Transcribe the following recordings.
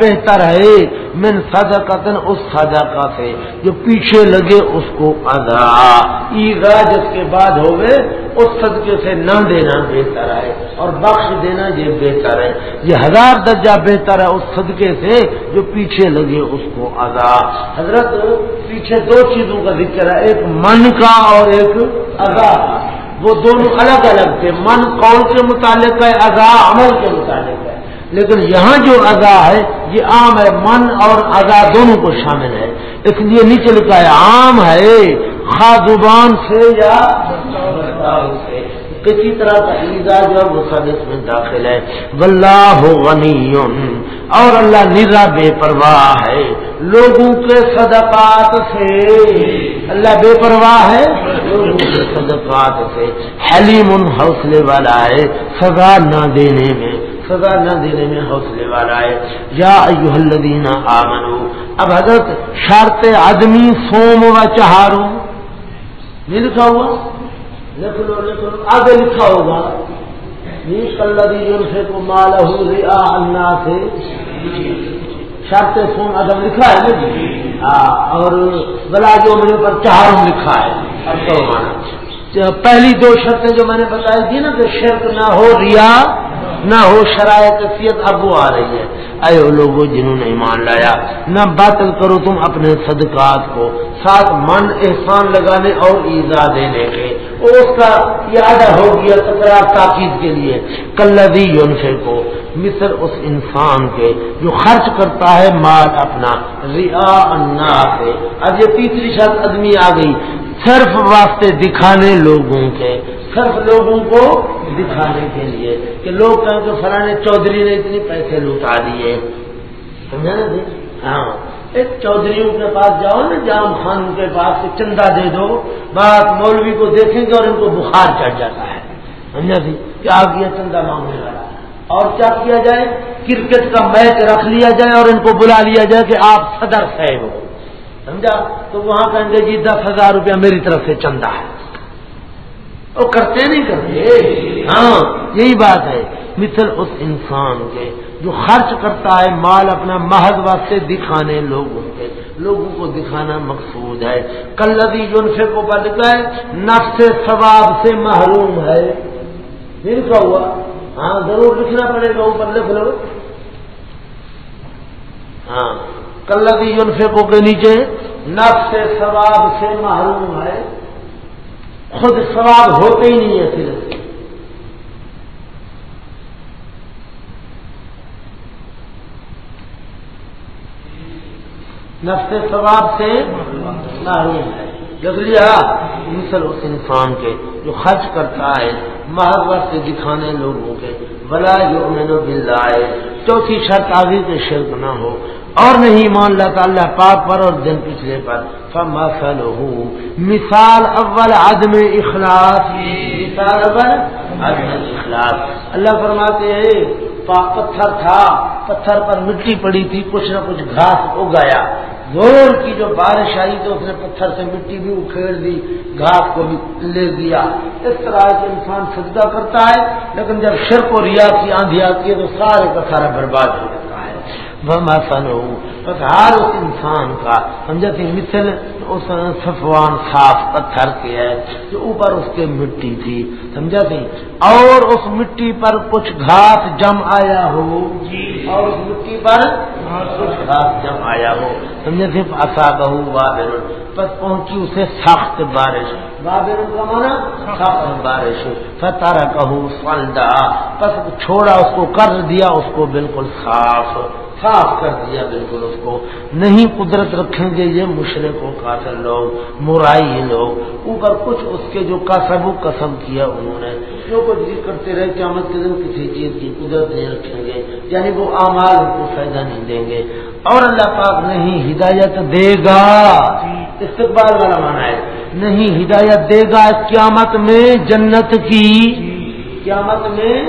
بہتر ہے۔ من صدقتن، اس صدقہ سے جو پیچھے لگے، اس کو ادا۔ ایزا جس کے بعد ہوئے اس صدقے سے نہ دینا بہتر ہے اور بخش دینا یہ بہتر ہے۔ یہ ہزار درجہ بہتر ہے اس صدقے سے جو پیچھے لگے، اس کو ادا۔ حضرت، پیچھے دو چیزوں کا ذکر ہے، ایک من کا اور ایک ادا۔ وہ دونوں الگ الگ تھے۔ من قول کے متعلق ہے؟ ادا، عمل کے متعلق ہے۔ لیکن یہاں جو ادا ہے، یہ عام ہے، من اور ادا دونوں کو شامل ہے۔ اس لیے نیچے لکھا ہے، عام ہے خاص زبان سے یا سے۔ کسی طرح کا ایزا جو وہ سب اس میں داخل ہے۔ واللہ غنی اور اللہ نرا بے پرواہ ہے۔ لوگوں کے صدقات سے۔ اللہ بے پرواہ ہے۔ لوگوں کے صدقات سے۔ حلیم حوصلے والا ہے، سزا نہ دینے میں۔ سزا نہ دینے میں حوصلے والا ہے۔ یا ایوہ الذین آمنو، اب حضرت شرط آدمی سوم و چہاروں نہیں لکھا ہوا؟ لکھ لو لکھ لو، آگے لکھا ہوگا۔ سے کو مال اللہ سے شرط فون ادب لکھا ہے نا جی؟ ہاں اور بلا جو میرے پر چہاروں لکھا ہے۔ اچھا، اب تو پہلی دو شرطیں جو میں نے بتائی تھی نا کہ شرط نہ ہو ریا نہ ہو شرائط سیت اب وہ آ رہی ہے۔ اے لوگوں جنہوں نے ایمان لایا، نہ باطل کرو تم اپنے صدقات کو۔ ساتھ من احسان لگانے اور ایزا دینے کے۔ اس کا یادہ ہو گیا تکرار تاکید کے لیے۔ کلدی یونفے کو مصر اس انسان کے جو خرچ کرتا ہے مال اپنا۔ ریا انا سے اب یہ تیسری شرط آدمی آ گئی۔ صرف واسطے دکھانے لوگوں کے، صرف لوگوں کو دکھانے کے لیے کہ لوگ کہیں کہ فلانے چودھری نے اتنی پیسے لوٹا دیے۔ سمجھا نا جی ہاں۔ ایک چودھریوں کے پاس جاؤ نا، جام خان کے پاس چندہ دے دو۔ بات مولوی کو دیکھیں گے اور ان کو بخار چڑھ جاتا ہے۔ سمجھا جی کیا کیا چندہ مانگنے والا اور کیا کیا جائے؟ کرکٹ کا میچ رکھ لیا جائے اور ان کو بلا لیا جائے کہ آپ صدر صاحب ہو۔ سمجھا؟ تو وہاں کہیں گے جی دس ہزار روپیہ میری طرف سے چندہ ہے۔ وہ کرتے نہیں کرتے۔ ہاں یہی بات ہے۔ مثل اس انسان کے جو خرچ کرتا ہے مال اپنا محض واسطے دکھانے لوگوں کے۔ لوگوں کو دکھانا مقصود ہے۔ کلدی جنفے کو بدلا ہے نفس ثواب سے محروم ہے۔ دل ہوا۔ ہاں ضرور لکھنا پڑے گا، اوپر لکھ لو۔ ہاں۔ کلدی جنفے کو کے نیچے نفس ثواب سے محروم ہے۔ خود سواب ہوتے ہی نہیں ہے صرف۔ نفس ثواب سے محروم ہے۔ لیا ہاں، مثل اس انسان کے جو خرچ کرتا ہے محبت سے دکھانے لوگوں کے بلا جو میں نے چوتھی شرط آگے کے شرک نہ ہو۔ اور نہیں مان لاتا، اللہ پاک پر اور دن پچھلے پر۔ فمثل مثال اول عدم اخلاص۔ مثال اول عدم اخلاص۔ اللہ فرماتے ہیں پتھر تھا، پتھر پر مٹی پڑی تھی، کچھ نہ کچھ گھاس اگایا۔ زور کی جو بارش آئی تو اس نے پتھر سے مٹی بھی اکھیڑ دی، گھاس کو بھی لے دیا اس طرح سے انسان سجدہ کرتا ہے، لیکن جب شرک و ریا کی آندھی آتی ہے تو سارے کا سارا برباد ہو جاتا ہے وہ بس ہر اس انسان کا سمجھا تھی؟ مثل اس صفوان صاف پتھر کے ہے جو اوپر اس کے مٹی تھی سمجھا تھی؟ اور اس مٹی پر کچھ گھاس جم آیا ہو۔ جی۔ اور اس مٹی پر کچھ گھاس جم آیا ہو۔ سمجھا تھی؟ آسا بہو بابر۔ بس پہنچی اسے سخت بارش۔ بابر کا مانا سخت بارش۔ کہو فلدا بس چھوڑا اس کو کر دیا اس کو بالکل صاف۔ صاف کر دیا بالکل اس کو۔ نہیں قدرت رکھیں گے یہ مشرق و قاتل لوگ مرائی لوگ۔ اوپر کچھ اس کے جو کسب و قسم کیا انہوں نے۔ جو کچھ بھی کرتے رہے قیامت کے دن کسی چیز کی قدرت نہیں رکھیں گے۔ یعنی وہ اعمال ان کو فائدہ نہیں دیں گے۔ اور اللہ پاک نہیں ہدایت دے گا۔ استقبال والا مانا ہے۔ نہیں ہدایت دے گا قیامت میں جنت کی۔ قیامت میں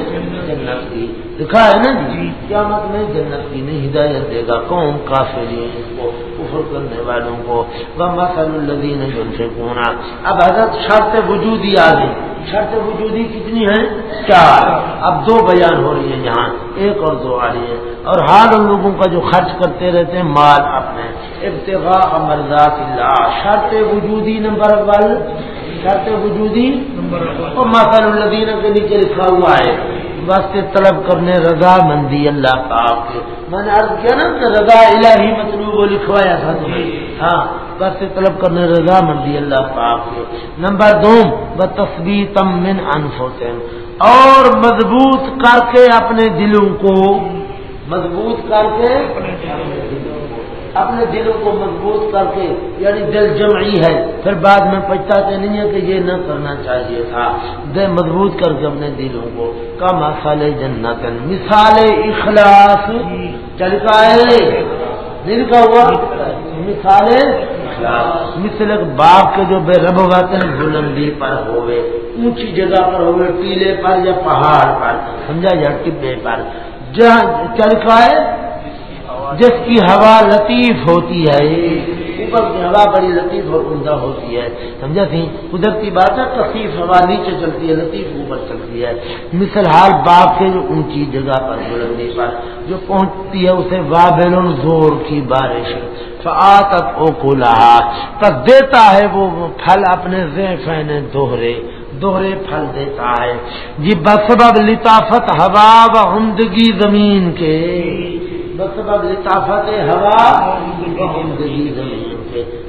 جنت کی۔ لکھا ہے نا جی قیامت میں جنت کی نہیں ہدایت دے گا قوم کافی کو، کفر کرنے والوں کو۔ وہ مسل الدین جو ان اب حضرت شرط وجود ہی آ گئی۔ شرط وجودی کتنی ہے چار۔ اب دو بیان ہو رہی ہے یہاں۔ ایک اور دو آ رہی ہے اور ہر ان لوگوں کا جو خرچ کرتے رہتے ہیں، مال اپنے۔ ابتغاء مرضات اللہ۔ شرط وجودی نمبر ون شرط وجودی اور ماسل الدین کے نیچے لکھا ہوا ہے۔ واسطے طلب کرنے رضا مندی اللہ پاک۔ میں نے عرض کیا نا کہ رضا الہی مطلوب وہ لکھوایا تھا ہاں واسطے طلب کرنے رضا مندی اللہ پاک۔ نمبر دو تصویر تم من انفوسن اور مضبوط کر کے اپنے دلوں کو۔ مضبوط کر کے اپنے دلوں کو مضبوط کر کے یعنی دل جمعی ہے، پھر بعد میں پچھتاتے نہیں ہے کہ یہ نہ کرنا چاہیے تھا۔ دل مضبوط کر کے اپنے دلوں کو۔ کا مسال جنت، مثال اخلاص۔ چل کا ہے؟ دل کا ہوا۔ مثال مثل باغ کے جو بے رب ہوتے ہیں بلندی پر ہوئے۔ اونچی جگہ پر ہوئے، ٹیلے پر یا پہاڑ پر، سمجھا یا ٹبے پر۔ جہاں چل کا ہے؟ جس کی ہوا لطیف ہوتی ہے، اوپر کی ہوا بڑی لطیف اور عمدہ ہوتی ہے۔ سمجھا تھی؟ قدرتی بات ہے کثیف ہوا نیچے چلتی ہے، لطیف اوپر چلتی ہے۔ مثل حال باپ کے جو اونچی جگہ پر، بلندی پر، جو پہنچتی ہے، اسے وابل زور کی بارش۔ فآتت او کو تب دیتا ہے وہ پھل اپنے زیفین دوہرے۔ دوہرے پھل دیتا ہے۔ جی بسبب لطافت ہوا و عمدگی زمین کے۔ بسبب لطافت ہوا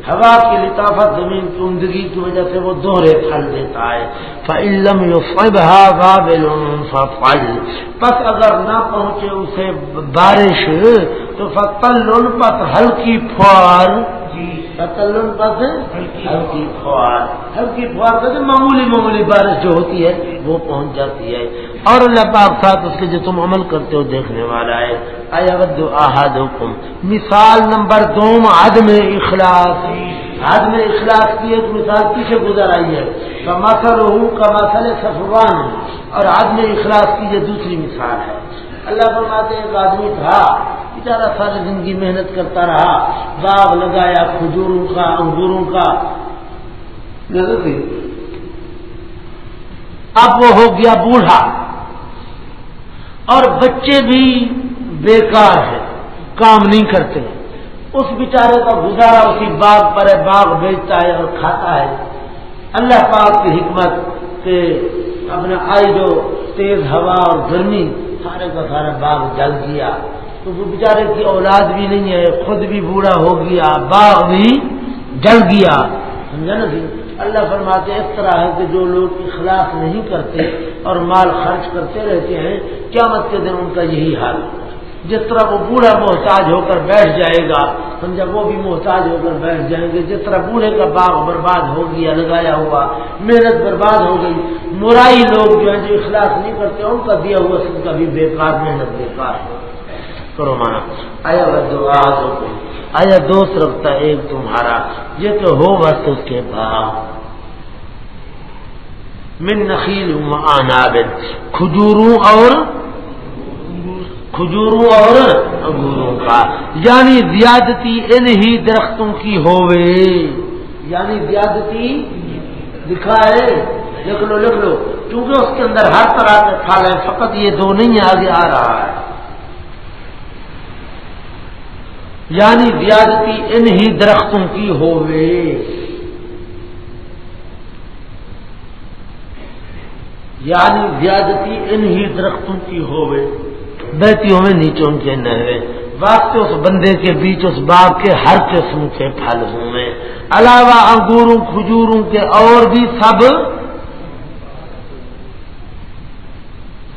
ہوا کی لطافت زمین کی عمدگی کی وجہ سے وہ دوہرے پھل دیتا ہے۔ فعلم فل پس اگر نہ پہنچے اسے بارش تو فتل پت ہلکی پھوار ہلکی فوار ہلکی فوار کہتے معمولی معمولی بارش جو ہوتی ہے وہ پہنچ جاتی ہے۔ اور اللہ پاک ساتھ اس کے جو تم عمل کرتے ہو دیکھنے والا ہے۔ حکم مثال نمبر دو عدم اخلاص۔ عدم اخلاص کی ایک مثال پیچھے گزر آئی ہے۔ کماسل ہوں کماسل سفوان اور عدم اخلاص کی یہ دوسری مثال ہے۔ اللہ فرماتے ایک آدمی تھا، بیچارہ ساری زندگی محنت کرتا رہا۔ باغ لگایا، کھجوروں کا، انگوروں کا۔ اب وہ ہو گیا بوڑھا۔ اور بچے بھی بیکار ہے کام نہیں کرتے۔ اس بیچارے کا گزارا اسی باغ پر ہے، باغ بیچتا ہے اور کھاتا ہے۔ اللہ پاک کی حکمت کے اپنے آئی جو تیز ہوا اور گرمی، سارے کا سارا باغ جل گیا۔ تو وہ بیچارے کی اولاد بھی نہیں ہے، خود بھی بوڑھا ہو گیا، باغ بھی جل گیا۔ سمجھا نا جی؟ اللہ فرماتے اس طرح ہے کہ جو لوگ اخلاص نہیں کرتے اور مال خرچ کرتے رہتے ہیں، قیامت کے دن ان کا یہی حال جس طرح وہ بوڑھا محتاج ہو کر بیٹھ جائے گا سمجھا وہ بھی محتاج ہو کر بیٹھ جائیں گے، جس طرح بوڑھے کا باغ برباد ہو گیا، لگایا ہوا، محنت برباد ہو گئی، مرائی لوگ جو ہیں جو اخلاص نہیں کرتے، ان کا دیا ہوا سب کا بھی بیکار، محنت بیکار۔ کرو مانا۔ آیا آیا دوست رکھتا ایک تمہارا؟ یہ تو ہو بس اس کے بعد من نخیل انابل کھجوروں اور کھجوروں اور انگوروں کا۔ یعنی زیادتی ان ہی درختوں کی ہوئے یعنی زیادتی دکھائے۔ لکھ لو لکھ لو۔ کیونکہ اس کے اندر ہر طرح کے پھل ہے فقط یہ دو نہیں، آگے آ رہا ہے۔ یعنی زیادتی ان ہی درختوں کی ہوئے یعنی زیادتی ان ہی درختوں کی ہوئے بہتی ہوئے نیچے ان کے نہرے واسطے اس بندے کے بیچ اس باغ کے ہر قسم کے پھل ہوئے علاوہ انگوروں، کھجوروں کے اور بھی سب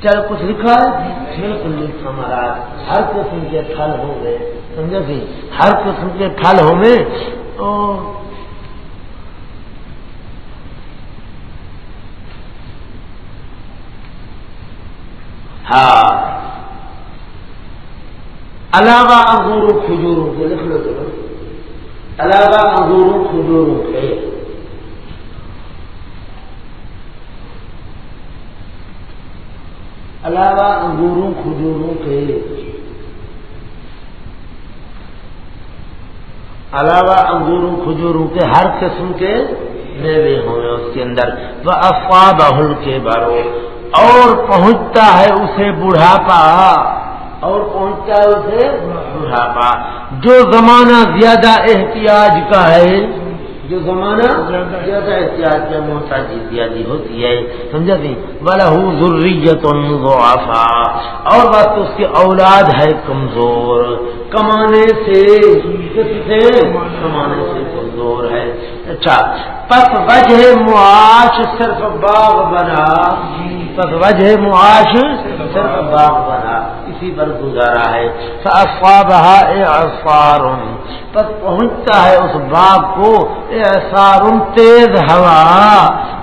چل کچھ لکھا ہے؟ بالکل لکھا ہمارا ہر قسم کے پھل ہوں گے، سمجھا سی ہر قسم کے پھل ہوں گے۔ تو ہاں۔ علاوہ انگوروں، کھجوروں کے، لکھ لو چلو علاوہ انگوروں، کھجوروں کے۔ علاوہ انگوروں، کھجوروں کے۔ علاوہ انگوروں، کھجوروں کے ہر قسم کے میوے ہوں اس کے اندر۔ وہ افواہ بہل کے بارو اور پہنچتا ہے اسے بڑھاپا۔ اور پہنچتا ہے اسے بڑھاپا۔ جو زمانہ زیادہ احتیاج کا ہے جو زمانہ زیادہ احتیاط کیا محتاجی زیادہ ہوتی ہے، سمجھا سی بلا ضروریت اور بات تو اس کی اولاد ہے کمزور۔ کمانے سے کمانے سے کمزور ہے۔ اچھا پس وجہ معاش صرف باغ بنا۔ پس وجہ معاش صرف باغ بنا۔ اسی پر گزارا ہے۔ پس پہنچتا ہے اس باغ کو۔ احسار تیز ہوا۔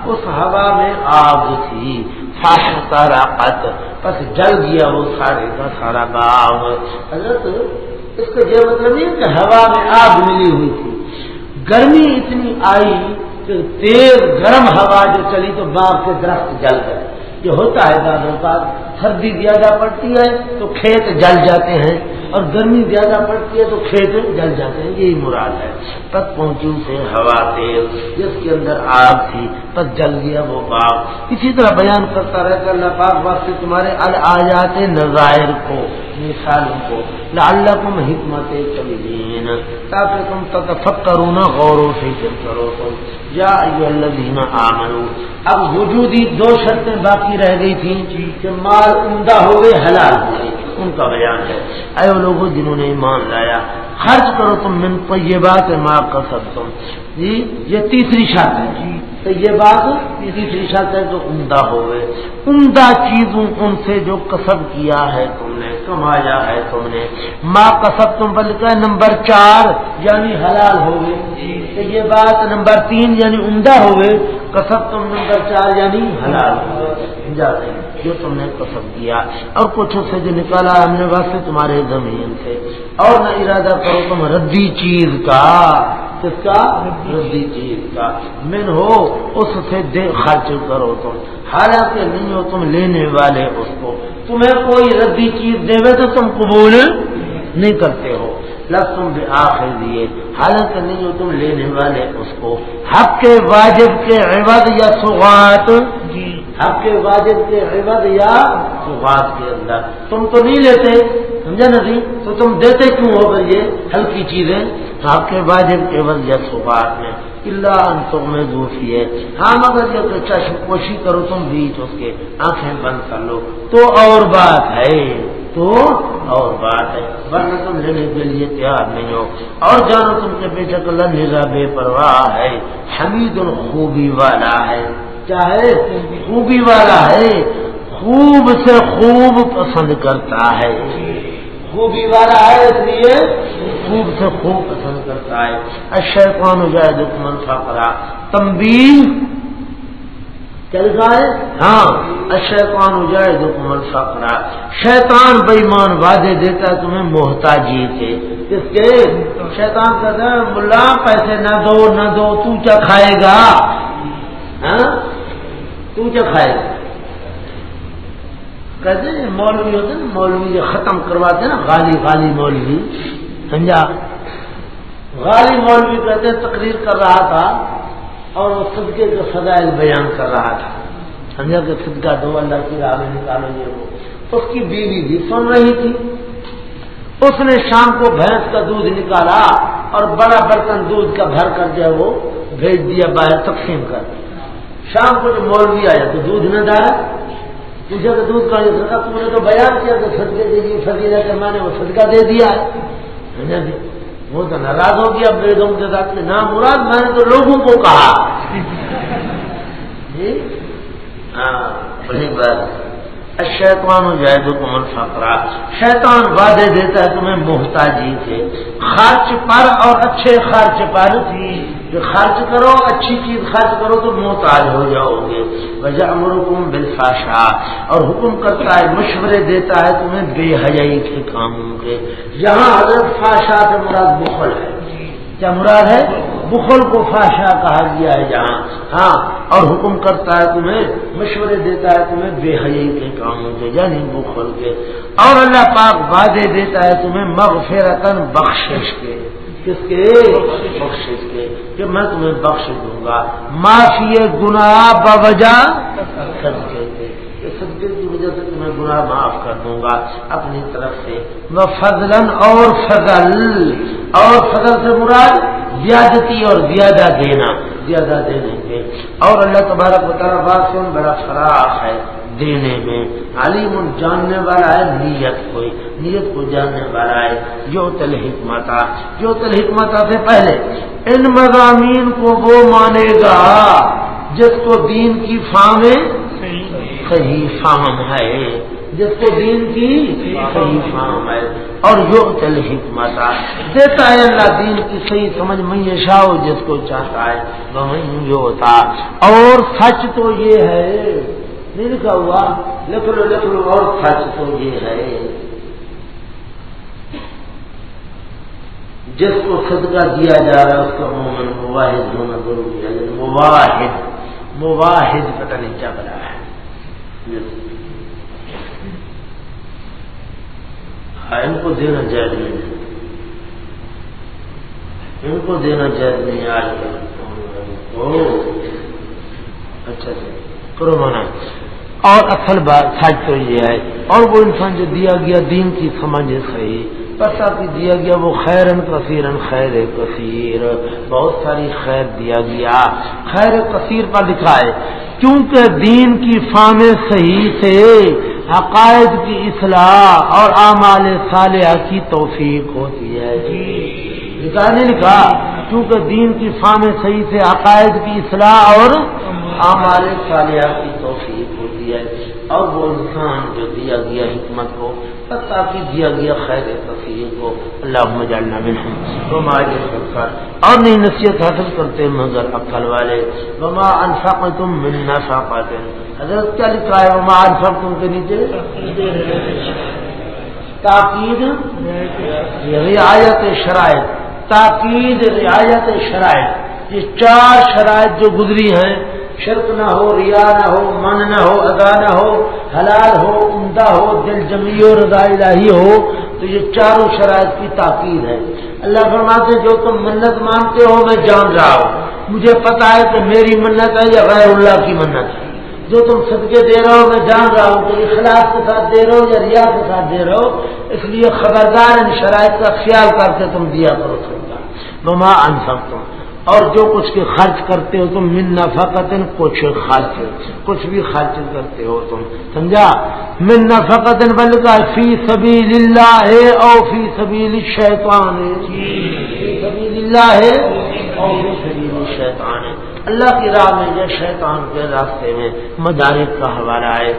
اس ہوا میں آگ تھی۔ سارا قط بس جل گیا وہ سارے کا سارا باغ۔ حضرت، اس کا یہ مطلب نہیں کہ ہوا میں آگ ملی ہوئی تھی۔ گرمی اتنی آئی کہ تیز گرم ہوا جو چلی تو باغ کے درخت جل گئے۔ یہ ہوتا ہے زیادہ کا سردی زیادہ پڑتی ہے تو کھیت جل جاتے ہیں، اور گرمی زیادہ پڑتی ہے تو کھیت جل جاتے ہیں، یہی مراد ہے۔ تک پہنچی اسے ہوا تیل جس کے اندر آگ تھی تب جل گیا وہ باغ۔ اسی طرح بیان کرتا رہتا اللہ پاک واسطے تمہارے ال آ جاتے نظائر کو، مثالوں کو اللہ کو حکمت کبھی تاکہ تم تک کرو نا غور و فکر کرو تم۔ یا الذین آمنو، اب وجودی دو شرطیں باقی رہ گئی تھیں جی کہ مال عمدہ ہو گئے حلال ہوئے۔ ان کا بیان ہے۔ اے وہ لوگوں جنہوں نے ایمان لایا، خرچ کرو تم من تو یہ بات ہے تم جی یہ تیسری شرط ہے۔ جی تو یہ بات تیسری شرط ہے جو عمدہ ہو گئے عمدہ چیزوں ان سے جو کسب کیا ہے تم نے، کمایا ہے تم نے۔ ماں کسب تم پر لکھا ہے نمبر چار یعنی حلال ہو گئے جی تو یہ بات نمبر تین یعنی عمدہ ہو گئے کسب تم نمبر چار یعنی حلال ہو گئے جو تم نے پسند کیا اور کچھ سے جو نکالا ہم نے واسطے تمہارے زمین سے۔ اور نہ ارادہ کرو تم ردی چیز کا۔ کس کا؟ ردی چیز کا۔ من ہو، اس سے دے خرچ کرو تم۔ حالانکہ نہیں ہو تم لینے والے اس کو۔ تمہیں کوئی ردی چیز دے تو تم قبول نہیں کرتے ہو۔ لگ تم بھی آخر دیے حالانکہ نہیں ہو تم لینے والے اس کو۔ حق کے، واجب کے، عوض یا سوغات حق کے واجب کے عوض یا سوغات کے اندر۔ تم تو نہیں لیتے، سمجھا نہیں تو تم دیتے کیوں ہو یہ ہلکی چیزیں؟ حق کے واجب کے عوض یا سوغات میں۔ اللہ تو میں دوسری ہے ہاں مگر یہ چشم پوشی کرو تم بیچ اس کے آنکھیں بند کر لو۔ تو اور بات ہے، تو اور بات ہے۔ ورنہ تم لینے کے لیے تیار نہیں ہو۔ اور جانو تم کے بے شک اللہ نظا بے پرواہ ہے، حمید الخوبی والا ہے۔ کیا ہے، خوبی والا ہے، خوب سے خوب پسند کرتا ہے۔ خوبی والا ہے اس لیے خوب سے خوب پسند کرتا ہے۔ اشر کون ہو جائے دکمن فقرا تمبی چل ہے؟ ہاں۔ شیطان ہو جائے دکمن فقرا شیطان بےمان وعدے دیتا ہے، تمہیں محتاجی سے کس کے؟ شیطان کہتا ہے، ملا، پیسے نہ دو نہ دو، تو کیا کھائے گا؟ ہاں؟ تو کیا کھائے؟ گا کہتے ہیں مولوی ہوتے نا، مولوی جو ختم کرواتے نا، غالی غالی مولوی، سمجھا؟ غالی مولوی کہتے تقریر کر رہا تھا اور وہ صدقے کے فضائل بیان کر رہا تھا۔ سمجھا کہ صدقہ دو اللہ کی راہ میں نکالو یہ وہ۔ اس کی بیوی بھی سن رہی تھی۔ اس نے شام کو بھینس کا دودھ نکالا اور بڑا برتن دودھ کا بھر کر جو وہ بھیج دیا، باہر تقسیم کر دیا۔ شام کو جو مولوی آیا تو دودھ نہ ڈالا تجھے تو دودھ کا تم نے تو بیان کیا، تو صدقے دے دی فضیلہ کے میں نے وہ صدقہ دے دیا۔ جی؟ وہ تو ناراض ہو گیا بیگم کے ساتھ میں نام مراد، میں نے تو لوگوں کو کہا۔ جی؟ ہاں بڑی بات۔ شیطان ہو جائے تو شیطان وعدے دیتا ہے تمہیں محتاجی سے. خرچ پر اور اچھے خرچ پر تھی جو خرچ کرو، اچھی چیز خرچ کرو تو محتاج ہو جاؤ گے. وجہ امرکم بالفاشا. اور حکم کرتا ہے، مشورے دیتا ہے تمہیں بے حجائی کے کاموں کے. جہاں حضرت فاشا سے مراد بخل ہے. کیا مراد ہے؟ بخل کو فاشا کہا گیا ہے جہاں۔ ہاں اور حکم کرتا ہے تمہیں، مشورے دیتا ہے تمہیں بے حیائی کے کاموں کے یعنی بخل کے۔ اور اللہ پاک وعدے دیتا ہے تمہیں مغفرتن بخشش کے۔ کس کے؟ بخش کے۔ کہ میں تمہیں بخش دوں گا۔ معافی گناہ بوجہ صدقے کے۔ صدقے کی وجہ سے تمہیں گناہ معاف کر دوں گا۔ اپنی طرف سے۔ وہ فضلن اور فضل اور فضل سے مراد زیادتی اور زیادہ دینا زیادہ دینے کے۔ اور اللہ تبارک بتا بات سے بڑا فراخ ہے دینے میں۔ علیم جاننے والا ہے نیت کو نیت کو جاننے والا ہے۔ جو تل حکمت جو تل حکمت سے پہلے ان مضامین کو وہ مانے گا جس کو دین کی فام صحیح فام ہے۔ جس کو دین کی صحیح فام ہے۔ اور جو تل حکمت دیتا ہے اللہ دین کی صحیح سمجھ میں شاہ جس کو چاہتا ہے۔ وہ جو ہوتا اور سچ تو یہ ہے۔ نہیں لکھا ہوا۔ لکھ لو لکھ لو اور سچ تو یہ ہے۔ جس کو صدقہ دیا جا رہا ہے، اس کا مومن مواحد ہونا ضروری ہے۔ مواحد مواحد پتہ نہیں کیا بنا ہے۔ ان کو دینا جائز نہیں ان کو دینا جائز نہیں آج کل اچھا اچھا کرو مانا۔ اور اصل بات سچ تو یہ ہے۔ اور وہ انسان جو دیا گیا دین کی سمجھ صحیح پتا دیا گیا، وہ خیرن کثیر خیر کثیر، بہت ساری خیر دیا گیا۔ خیر کثیر پر لکھا ہے، کیونکہ دین کی فام صحیح سے عقائد کی اصلاح اور اعمال صالحہ کی توفیق ہوتی ہے۔ جی۔ لکھا نہیں لکھا؟ کیونکہ دین کی فام صحیح سے عقائد کی اصلاح اور اعمال صالحہ کی توفیق ہوتی ہے۔ اور وہ انسان جو دیا گیا حکمت کو تاکہ دیا گیا خیر تفریح کو اللہ مجالنا منہم۔ وما سکر اور نہیں نصیحت حاصل کرتے مگر عقل والے۔ وما انفقتم من نفقت حضرت کیا لکھا ہے؟ وما انفقتم کے نیچے؟ تاکید؟ رعایت شرائط۔ تاکید رعایت شرائط۔ یہ چار شرائط جو گزری ہیں شرک نہ ہو، ریا نہ ہو، من نہ ہو، ادا نہ ہو، حلال ہو، عمدہ ہو، دل جمی ہو، رضا الہی ہو، تو یہ چاروں شرائط کی تاکید ہے۔ اللہ فرماتے جو تم منت مانتے ہو، میں جان رہا ہوں۔ مجھے پتا ہے کہ میری منت ہے یا غیر اللہ کی منت ہے۔ جو تم صدقے دے رہے ہو، میں جان رہا ہوں کہ اخلاق کے ساتھ دے رہے ہو یا ریا کے ساتھ دے رہے ہو۔ اس لیے خبردار ان شرائط کا خیال کر کے تم دیا کرو سکتا مما ان سکتا اور جو کچھ کے خرچ کرتے ہو تم من فقط کچھ خرچ، کچھ بھی خرچ کرتے ہو تم۔ سمجھا؟ من فقط بل کا فی سبھی للہ ہے او فی سبھی شیطان اللہ ہے اور فی شیطان ہے اللہ کی راہ میں یا شیطان کے راستے میں مدارک کا حوالہ ہے۔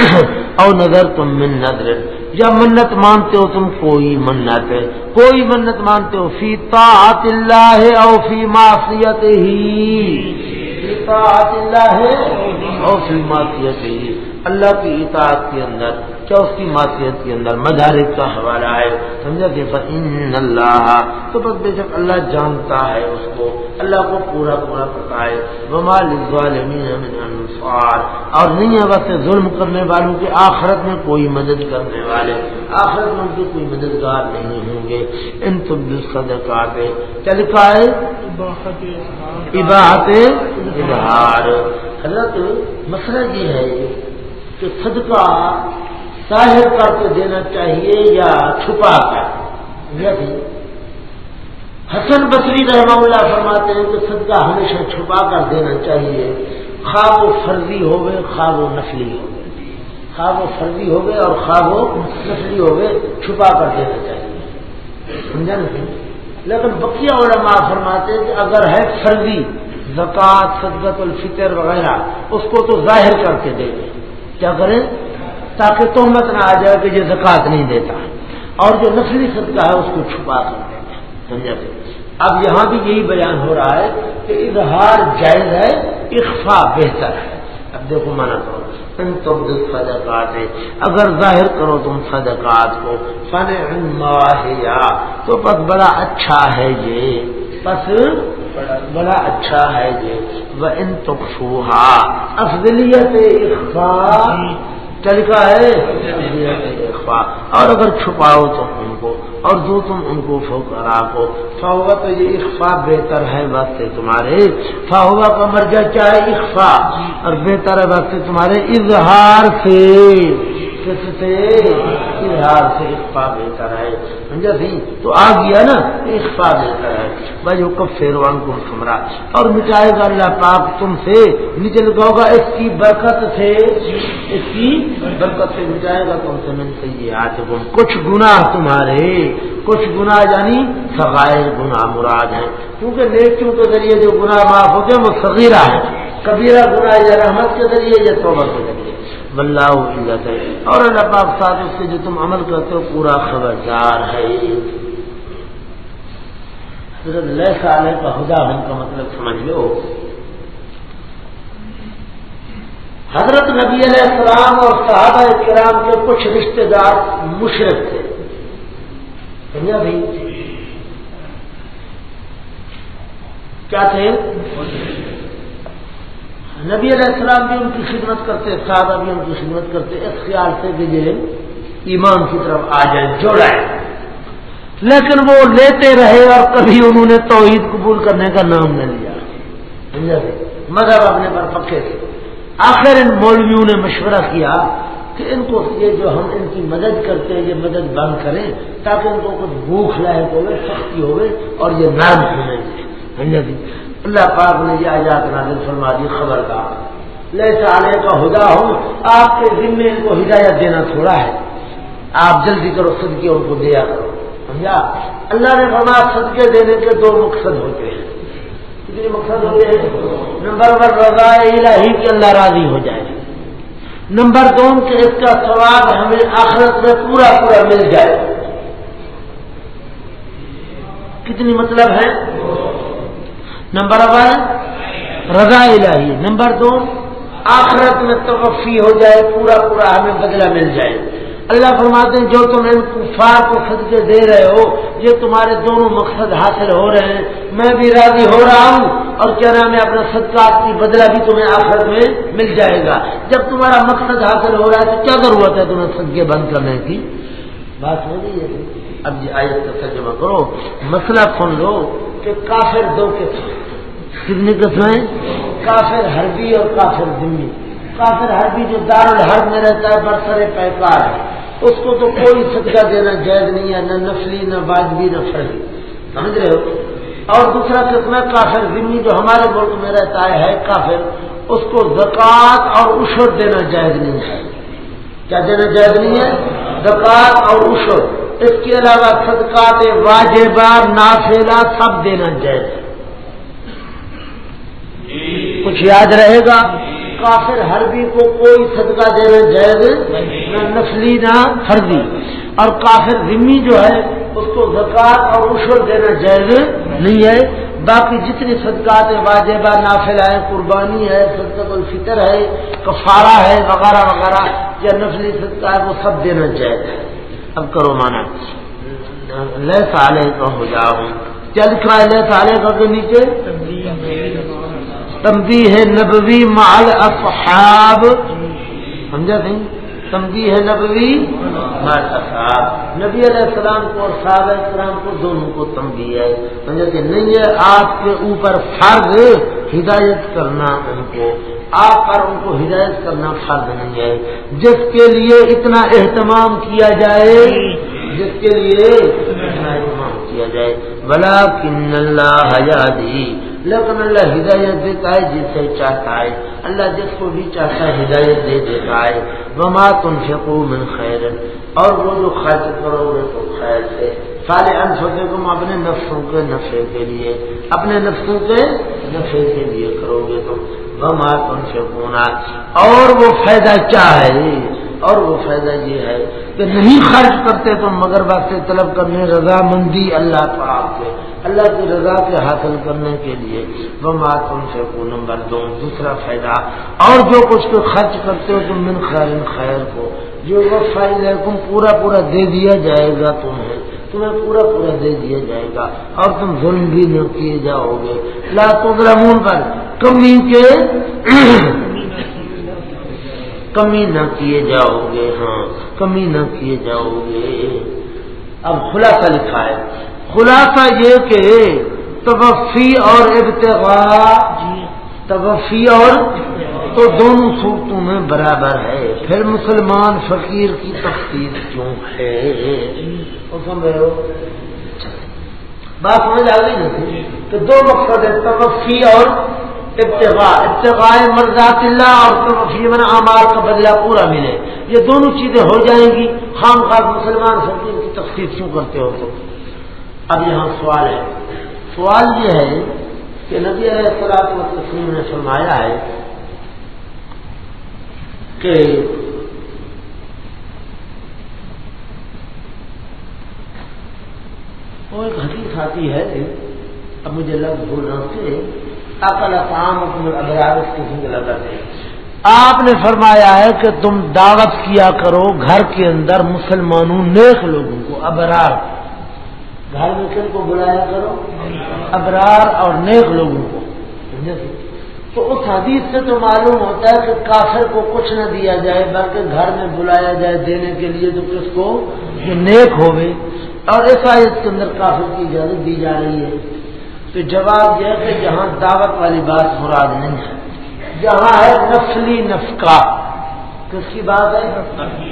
او نظر تم من نظر۔ یا منت مانتے ہو تم، کوئی منت کوئی منت مانتے ہو، فی طاعت اللہ او فی معصیت ہی طاعت اللہ او فی معصیت ہی اللہ کی اطاعت کے اندر کیا اس کی معصیت کے اندر مدارک کا حوالہ ہے۔ سمجھا کہ ان اللہ تو بس بے شک اللہ جانتا ہے اس کو اللہ کو پورا پورا پتا ہے۔ بمال انصار اور نہیں ہے بس ظلم کرنے والوں کے آخرت میں کوئی مدد کرنے والے۔ آخرت میں ان کے کوئی مددگار نہیں ہوں گے۔ ان تم صدقات کیا لکھا ہے؟ اظہار۔ حضرت مسئلہ یہ ہے کہ صدقہ ظاہر کر کے دینا چاہیے یا چھپا کر۔ یا حسن بصری رحمہ اللہ فرماتے ہیں کہ صدقہ ہمیشہ چھپا کر دینا چاہیے۔ خواب و فرضی ہوگئے خواب و نسلی ہو گئے خواب و فرضی ہو گئے اور خواب و نسلی ہو گئے چھپا کر دینا چاہیے۔ سمجھا نہیں لیکن بقیہ علماء فرماتے ہیں کہ اگر ہے فرضی زکوٰۃ صدقت الفطر وغیرہ، اس کو تو ظاہر کر کے دے دیں۔ کیا کریں؟ تاکہ تہمت نہ آ جائے کہ یہ زکات نہیں دیتا۔ اور جو نسلی صدقہ ہے اس کو چھپا کر دیتا سمجھا اب یہاں بھی یہی بیان ہو رہا ہے کہ اظہار جائز ہے اخفا بہتر ہے۔ اب دیکھو مانا کرو تم تم صدقات ہے اگر ظاہر کرو تم صدقات کو فن یا تو بس بڑا اچھا ہے یہ۔ بس بڑا اچھا ہے یہ۔ وہ ان تو افضلیت اخفا کیا لکھا ہے۔ اخبا اور اگر چھپاؤ تم ان کو، اور جو تم ان کو فوکرا کو فاہوا تو یہ اخفا بہتر ہے واسطے تمہارے۔ فاہوا کا مرجع کیا ہے؟ اخفا اور بہتر ہے واسطے تمہارے۔ اظہار سے۔ سے اظہار سے اخفا بہتر ہے۔ سمجھا سی؟ تو آ گیا نا اخفا بہتر ہے۔ بھائی وہ کب فیروان کو سمرا اور مٹائے گا اللہ پاک تم سے۔ نیچے لگاؤ گا اس کی برکت سے۔ اس کی برکت سے مٹائے گا تم سے من سے یہ آج کچھ گناہ تمہارے۔ کچھ گناہ یعنی سغائر گناہ مراد ہیں۔ کیونکہ نیکیوں کے ذریعے جو گناہ معاف ہوتے ہیں، وہ صغیرہ ہے کبیرہ گناہ یا رحمت کے ذریعے یا توبہ کے ذریعے۔ بلّہ عزت ہے اور اللہ پاک ساتھ اس سے جو تم عمل کرتے ہو، پورا خبردار ہے۔ حضرت سالے کا خدا ہم کا مطلب سمجھ لو۔ حضرت نبی علیہ السلام اور صحابہ کرام کے کچھ رشتہ دار مشرق تھے۔ سمجھا بھائی۔ کیا تھے؟ نبی علیہ السلام بھی ان کی خدمت کرتے، صحابہ بھی ان کی خدمت کرتے اس خیال سے کہ یہ ایمان کی طرف آ جائے جوڑائے لیکن وہ لیتے رہے اور کبھی انہوں نے توحید قبول کرنے کا نام نہ لیا۔ جی؟ مذہب اپنے پر پکے تھے۔ آخر ان مولویوں نے مشورہ کیا کہ ان کو یہ جو ہم ان کی مدد کرتے ہیں، یہ مدد بند کریں تاکہ ان کو کچھ بھوک لائق ہوئے، سختی ہوئے اور یہ نام سنیں اللہ پاک نے یہ آزاد نازل فرما دی، خبردار۔ لے سالے کا ہدا ہوں آپ کے ذمے ان کو ہدایت دینا تھوڑا ہے۔ آپ جلدی کرو، صدقے ان کو دیا کرو۔ سمجھا؟ اللہ نے فرما صدقے دینے کے دو مقصد ہوتے ہیں۔ کتنے مقصد ہوتے ہیں؟ نمبر ون، رضا الہی کہ اللہ راضی ہو جائے۔ نمبر دو، کہ اس کا سواب ہمیں آخرت میں پورا پورا مل جائے۔ کتنی مطلب ہے؟ نمبر ون رضا الہی. نمبر دو، آخرت میں توفی ہو جائے، پورا پورا ہمیں بدلہ مل جائے. اللہ فرماتے ہیں، جو تم ان کفار کو صدقے دے رہے ہو، یہ تمہارے دونوں مقصد حاصل ہو رہے ہیں. میں بھی راضی ہو رہا ہوں اور کیا نام ہے، اپنا صدقات کی بدلہ بھی تمہیں آخرت میں مل جائے گا. جب تمہارا مقصد حاصل ہو رہا ہے، تو کیا ضرورت ہے تمہیں صدقے بند کرنے کی؟ بات ہو رہی ہے۔ اب جی آئے کا ترجمہ کرو۔ مسئلہ سن لو۔ کہ کافر دو کے کتنی قسمیں کافر حربی اور کافر ذمی۔ کافر حربی جو دار الحرب میں رہتا ہے برسر پیکار ہے۔ اس کو تو کوئی صدقہ دینا جائز نہیں ہے نہ نفلی نہ واجبی نہ فرضی۔ سمجھ رہے ہو؟ اور دوسرا قسم ہے کافر ذمی جو ہمارے ملک میں رہتا ہے کافر اس کو زکوٰۃ اور اشر دینا جائز نہیں ہے۔ کیا دینا جائز نہیں ہے؟ زکوٰۃ اور اشر اس کے علاوہ صدقات واجبار نافیلا سب دینا جائز کچھ یاد رہے گا؟ کافر حربی کو کوئی صدقہ دینا جائز نہ نسلی نہ فرضی اور کافر ذمی جو ہے، اس کو زکات اور عشر دینا جائز نہیں ہے۔ باقی جتنی صدقات واجبہ نافل ہے، قربانی ہے صدقت الفطر ہے، کفارہ ہے، وغیرہ وغیرہ، یا نسلی صدقہ ہے، وہ سب دینا جائز ہے۔ اب کرو مانا۔ لے سالے کا ہو جاؤ۔ کیا لکھ رہا ہے لے سالے کا کے نیچے۔ تمبی ہے نبوی مال اصحاب۔ سمجھا نہیں؟ تمبی ہے نبوی مال اصحاب۔ نبی علیہ السلام کو اور صحابہ السلام کو دونوں کو تمبی ہے۔ سمجھا کہ نہیں ہے آپ کے اوپر فرض ہدایت کرنا ان کو۔ آپ پر ان کو ہدایت کرنا فرض نہیں ہے۔ جس کے لیے اتنا اہتمام کیا جائے، جس کے لیے اتنا اہتمام کیا جائے۔ بلا کن اللہ حجادی لیکن اللہ ہدایت دیتا ہے جسے چاہتا ہے۔ اللہ جس کو بھی چاہتا ہے ہدایت دے دیتا ہے۔ وما تم سے من خیر اور وہ جو خرچ کرو گے تو خیر سے۔ سارے انفقے تم اپنے نفسوں کے نفے کے لیے۔ اپنے نفسوں کے نفے کے لیے کرو گے تو وما تم سے اور وہ فائدہ کیا ہے؟ اور وہ فائدہ یہ ہے کہ نہیں خرچ کرتے تو مگر بات طلب کرنے، رضامندی اللہ پاک کے، اللہ کی رضا کے حاصل کرنے کے لیے وہ بات تم سے کو نمبر دو، دوسرا فائدہ، اور جو کچھ تو خرچ کرتے ہو تم من خیر خیر کو۔ جو وہ فائدہ تم پورا پورا دے دیا جائے گا تمہیں تمہیں پورا پورا دے دیا جائے گا، اور تم ظلم بھی نہ کیے جاؤ گے۔ لا تو پر کمی کے کمی نہ کیے جاؤ گے ہاں کمی نہ کیے جاؤ گے۔ اب خلاصہ لکھا ہے۔ خلاصہ یہ کہ توفی اور ابتغاء، توفی اور تو دونوں صورتوں میں برابر ہے۔ پھر مسلمان فقیر کی تفصیل کیوں ہے؟ بات سمجھ آ گئی نا؟ تو دو مقصد ہے توفی اور ابتغاء ابتغاء مرضات اللہ اور توفی اعمال کا بدلہ پورا ملے۔ یہ دونوں چیزیں ہو جائیں گی۔ خام خاص مسلمان فقیر کی تفصیل کیوں کرتے ہو تو اب یہاں سوال ہے۔ سوال یہ ہے کہ نبی علیہ السلام و تسلیم نے فرمایا ہے کہ وہ ایک حدیث آتی ہے، اب مجھے لگ بھولنا سے آپ نے فرمایا ہے کہ تم دعوت کیا کرو گھر کے اندر مسلمانوں نیک لوگوں کو ابرار۔ گھر میں کن کو بلایا کرو؟ ابرار اور نیک لوگوں کو۔ تو اس حدیث سے تو معلوم ہوتا ہے کہ کافر کو کچھ نہ دیا جائے بلکہ گھر میں بلایا جائے دینے کے لیے تو کس کو؟ جو نیک ہوئے۔ اور اس آیت کے اندر کافر کی اجازت دی جا رہی ہے۔ تو جواب یہ ہے کہ جہاں دعوت والی بات مراد نہیں ہے۔ جہاں ہے نفلی نفقہ۔ کس کی بات ہے؟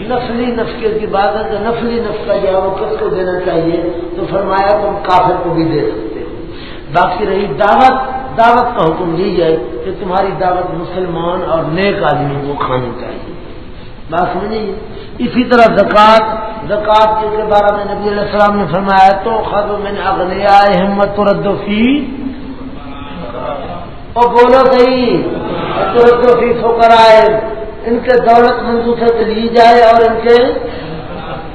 نفلی نفقے کی بات ہے کہ نفلی نفقہ جو ہے وہ کس کو دینا چاہیے؟ تو فرمایا تم کافر کو بھی دے سکتے ہو۔ باقی رہی دعوت۔ دعوت کا حکم دی جائے کہ تمہاری دعوت مسلمان اور نیک آدمی کو کھانی چاہیے۔ بات سمجھیے اسی طرح زکوٰۃ زکوٰۃ کے بارے میں نبی علیہ السلام نے فرمایا، تو خد میں نے اگنیا ہمت ردوفی اور بولو صحیح تردوفی سو کرائے ان کے دولت مندوں سے لی جائے اور ان کے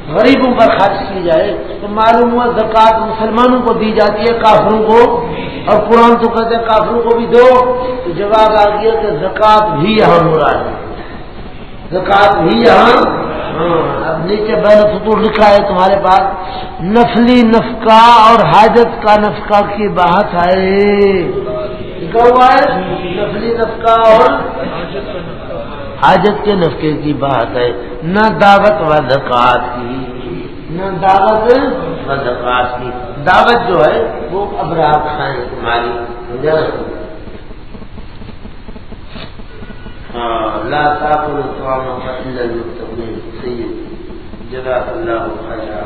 غریبوں پر خرچ کی جائے۔ تو معلوم ہوا زکوٰۃ مسلمانوں کو دی جاتی ہے، کافروں کو۔ اور قرآن تو کہتے ہیں، کافروں کو بھی دو۔ تو جواب آ گیا کہ زکوٰۃ بھی یہاں مراد ہے۔ زکوٰۃ بھی یہاں ہاں۔ اب نیچے بین فطور لکھا ہے تمہارے پاس، نفلی نفقہ اور حاجت کا نفقہ کی بات ہے۔ ہوا ہے، نفلی نفقہ اور حاجت کے نفقے کی بات ہے۔ نہ دعوت و زکوٰۃ کی، نہ دعوت و زکوٰۃ کی۔ دعوت جو ہے، وہ ابرار کھائیں تمہاری ہاں لا تاکل الطعام الا المتقين. سید جزاک اللہ خیرا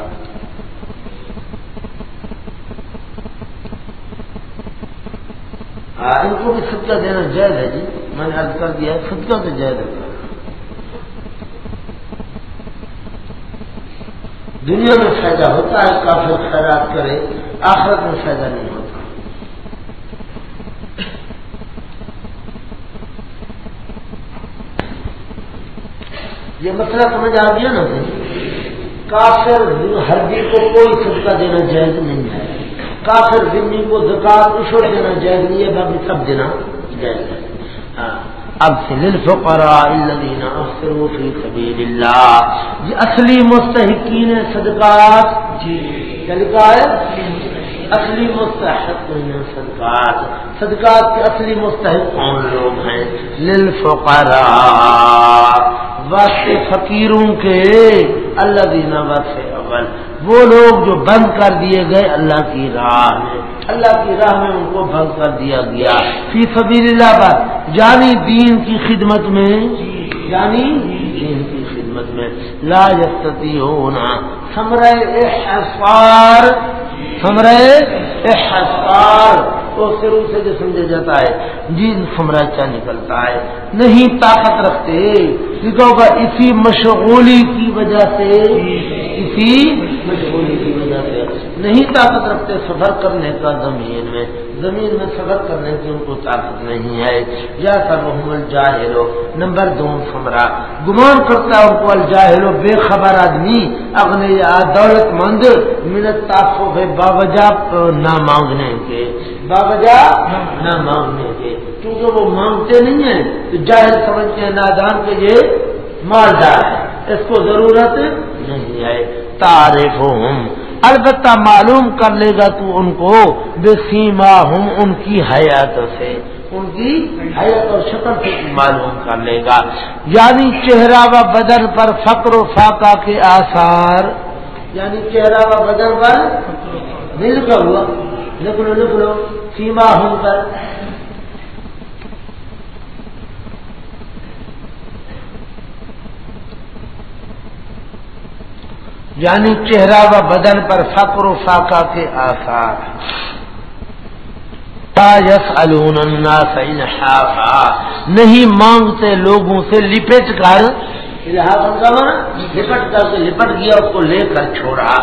ہاں ان کو بھی صدقہ دینا جائز ہے جی میں نے عرض کر دیا صدقہ تو جائز ہے دنیا میں فائدہ ہوتا ہے کافی خیرات کرے، آخرت میں فائدہ نہیں ہوتا. یہ مسئلہ سمجھ آ گیا نا؟ کافر ہردی کو کوئی صدقہ دینا جائز نہیں ہے۔ کافر ذمہ کو زکات اشور دینا جائز نہیں ہے، باقی سب دینا جائز ہے۔ ہاں۔ اب سے للفقراء الذين احسنوا في سبيل الله یہ اصلی مستحقین صدقات۔ جی۔ کیا لکھا ہے؟ اصلی مستحق صدقات۔ صدقات کے اصلی مستحق کون لوگ ہیں؟ للفقراء۔ وقت فقیروں کے اللہ دینا وقت اول۔ وہ لوگ جو بند کر دیے گئے اللہ کی راہ میں۔ اللہ کی راہ میں ان کو بند کر دیا گیا۔ فی سبیل اللہ پر جانی دین کی خدمت میں۔ جانی دین کی خدمت میں لا یستی ہونا سمرے احسار سمرے احسار تو سرو سے جو سمجھا جاتا ہے، جن سمرا کیا نکلتا ہے، نہیں طاقت رکھتے۔ گا اسی مشغولی کی وجہ سے، اسی مشغولی نہیں طاقت رکھتے سفر کرنے کا زمین میں۔ زمین میں سفر کرنے کی ان کو طاقت نہیں ہے۔ یا سب الجاہلو۔ نمبر دو، سمرا۔ گمان کرتا ہے ان کو الجاہلو، بے خبر آدمی اگنے دولت مند منت تاثر ہے باوجہ نہ مانگنے کے۔ باوجہ نہ مانگنے کے۔ کیونکہ وہ مانگتے نہیں ہیں، تو جاہل سمجھتے ہیں نادان کے یہ مالدار ہے اس کو ضرورت نہیں ہے۔ تعریف ہوں البتہ معلوم کر لے گا تو ان کو بے سیما ہوں ان کی حیات سے، ان کی حیت اور شکل سے معلوم کر لے گا۔ یعنی چہرہ و بدن پر فقر و فاقہ کے آثار۔ یعنی چہرہ و بدن پر مل کر ہوا لکھ لو لکھ لو سیما ہوں کر یعنی چہرہ و بدن پر فقر و فاقہ کے آثار۔ یس الناس نہیں مانگتے لوگوں سے لپٹ کر۔ لپٹ کر کے لپٹ گیا اس کو لے کر چھوڑا۔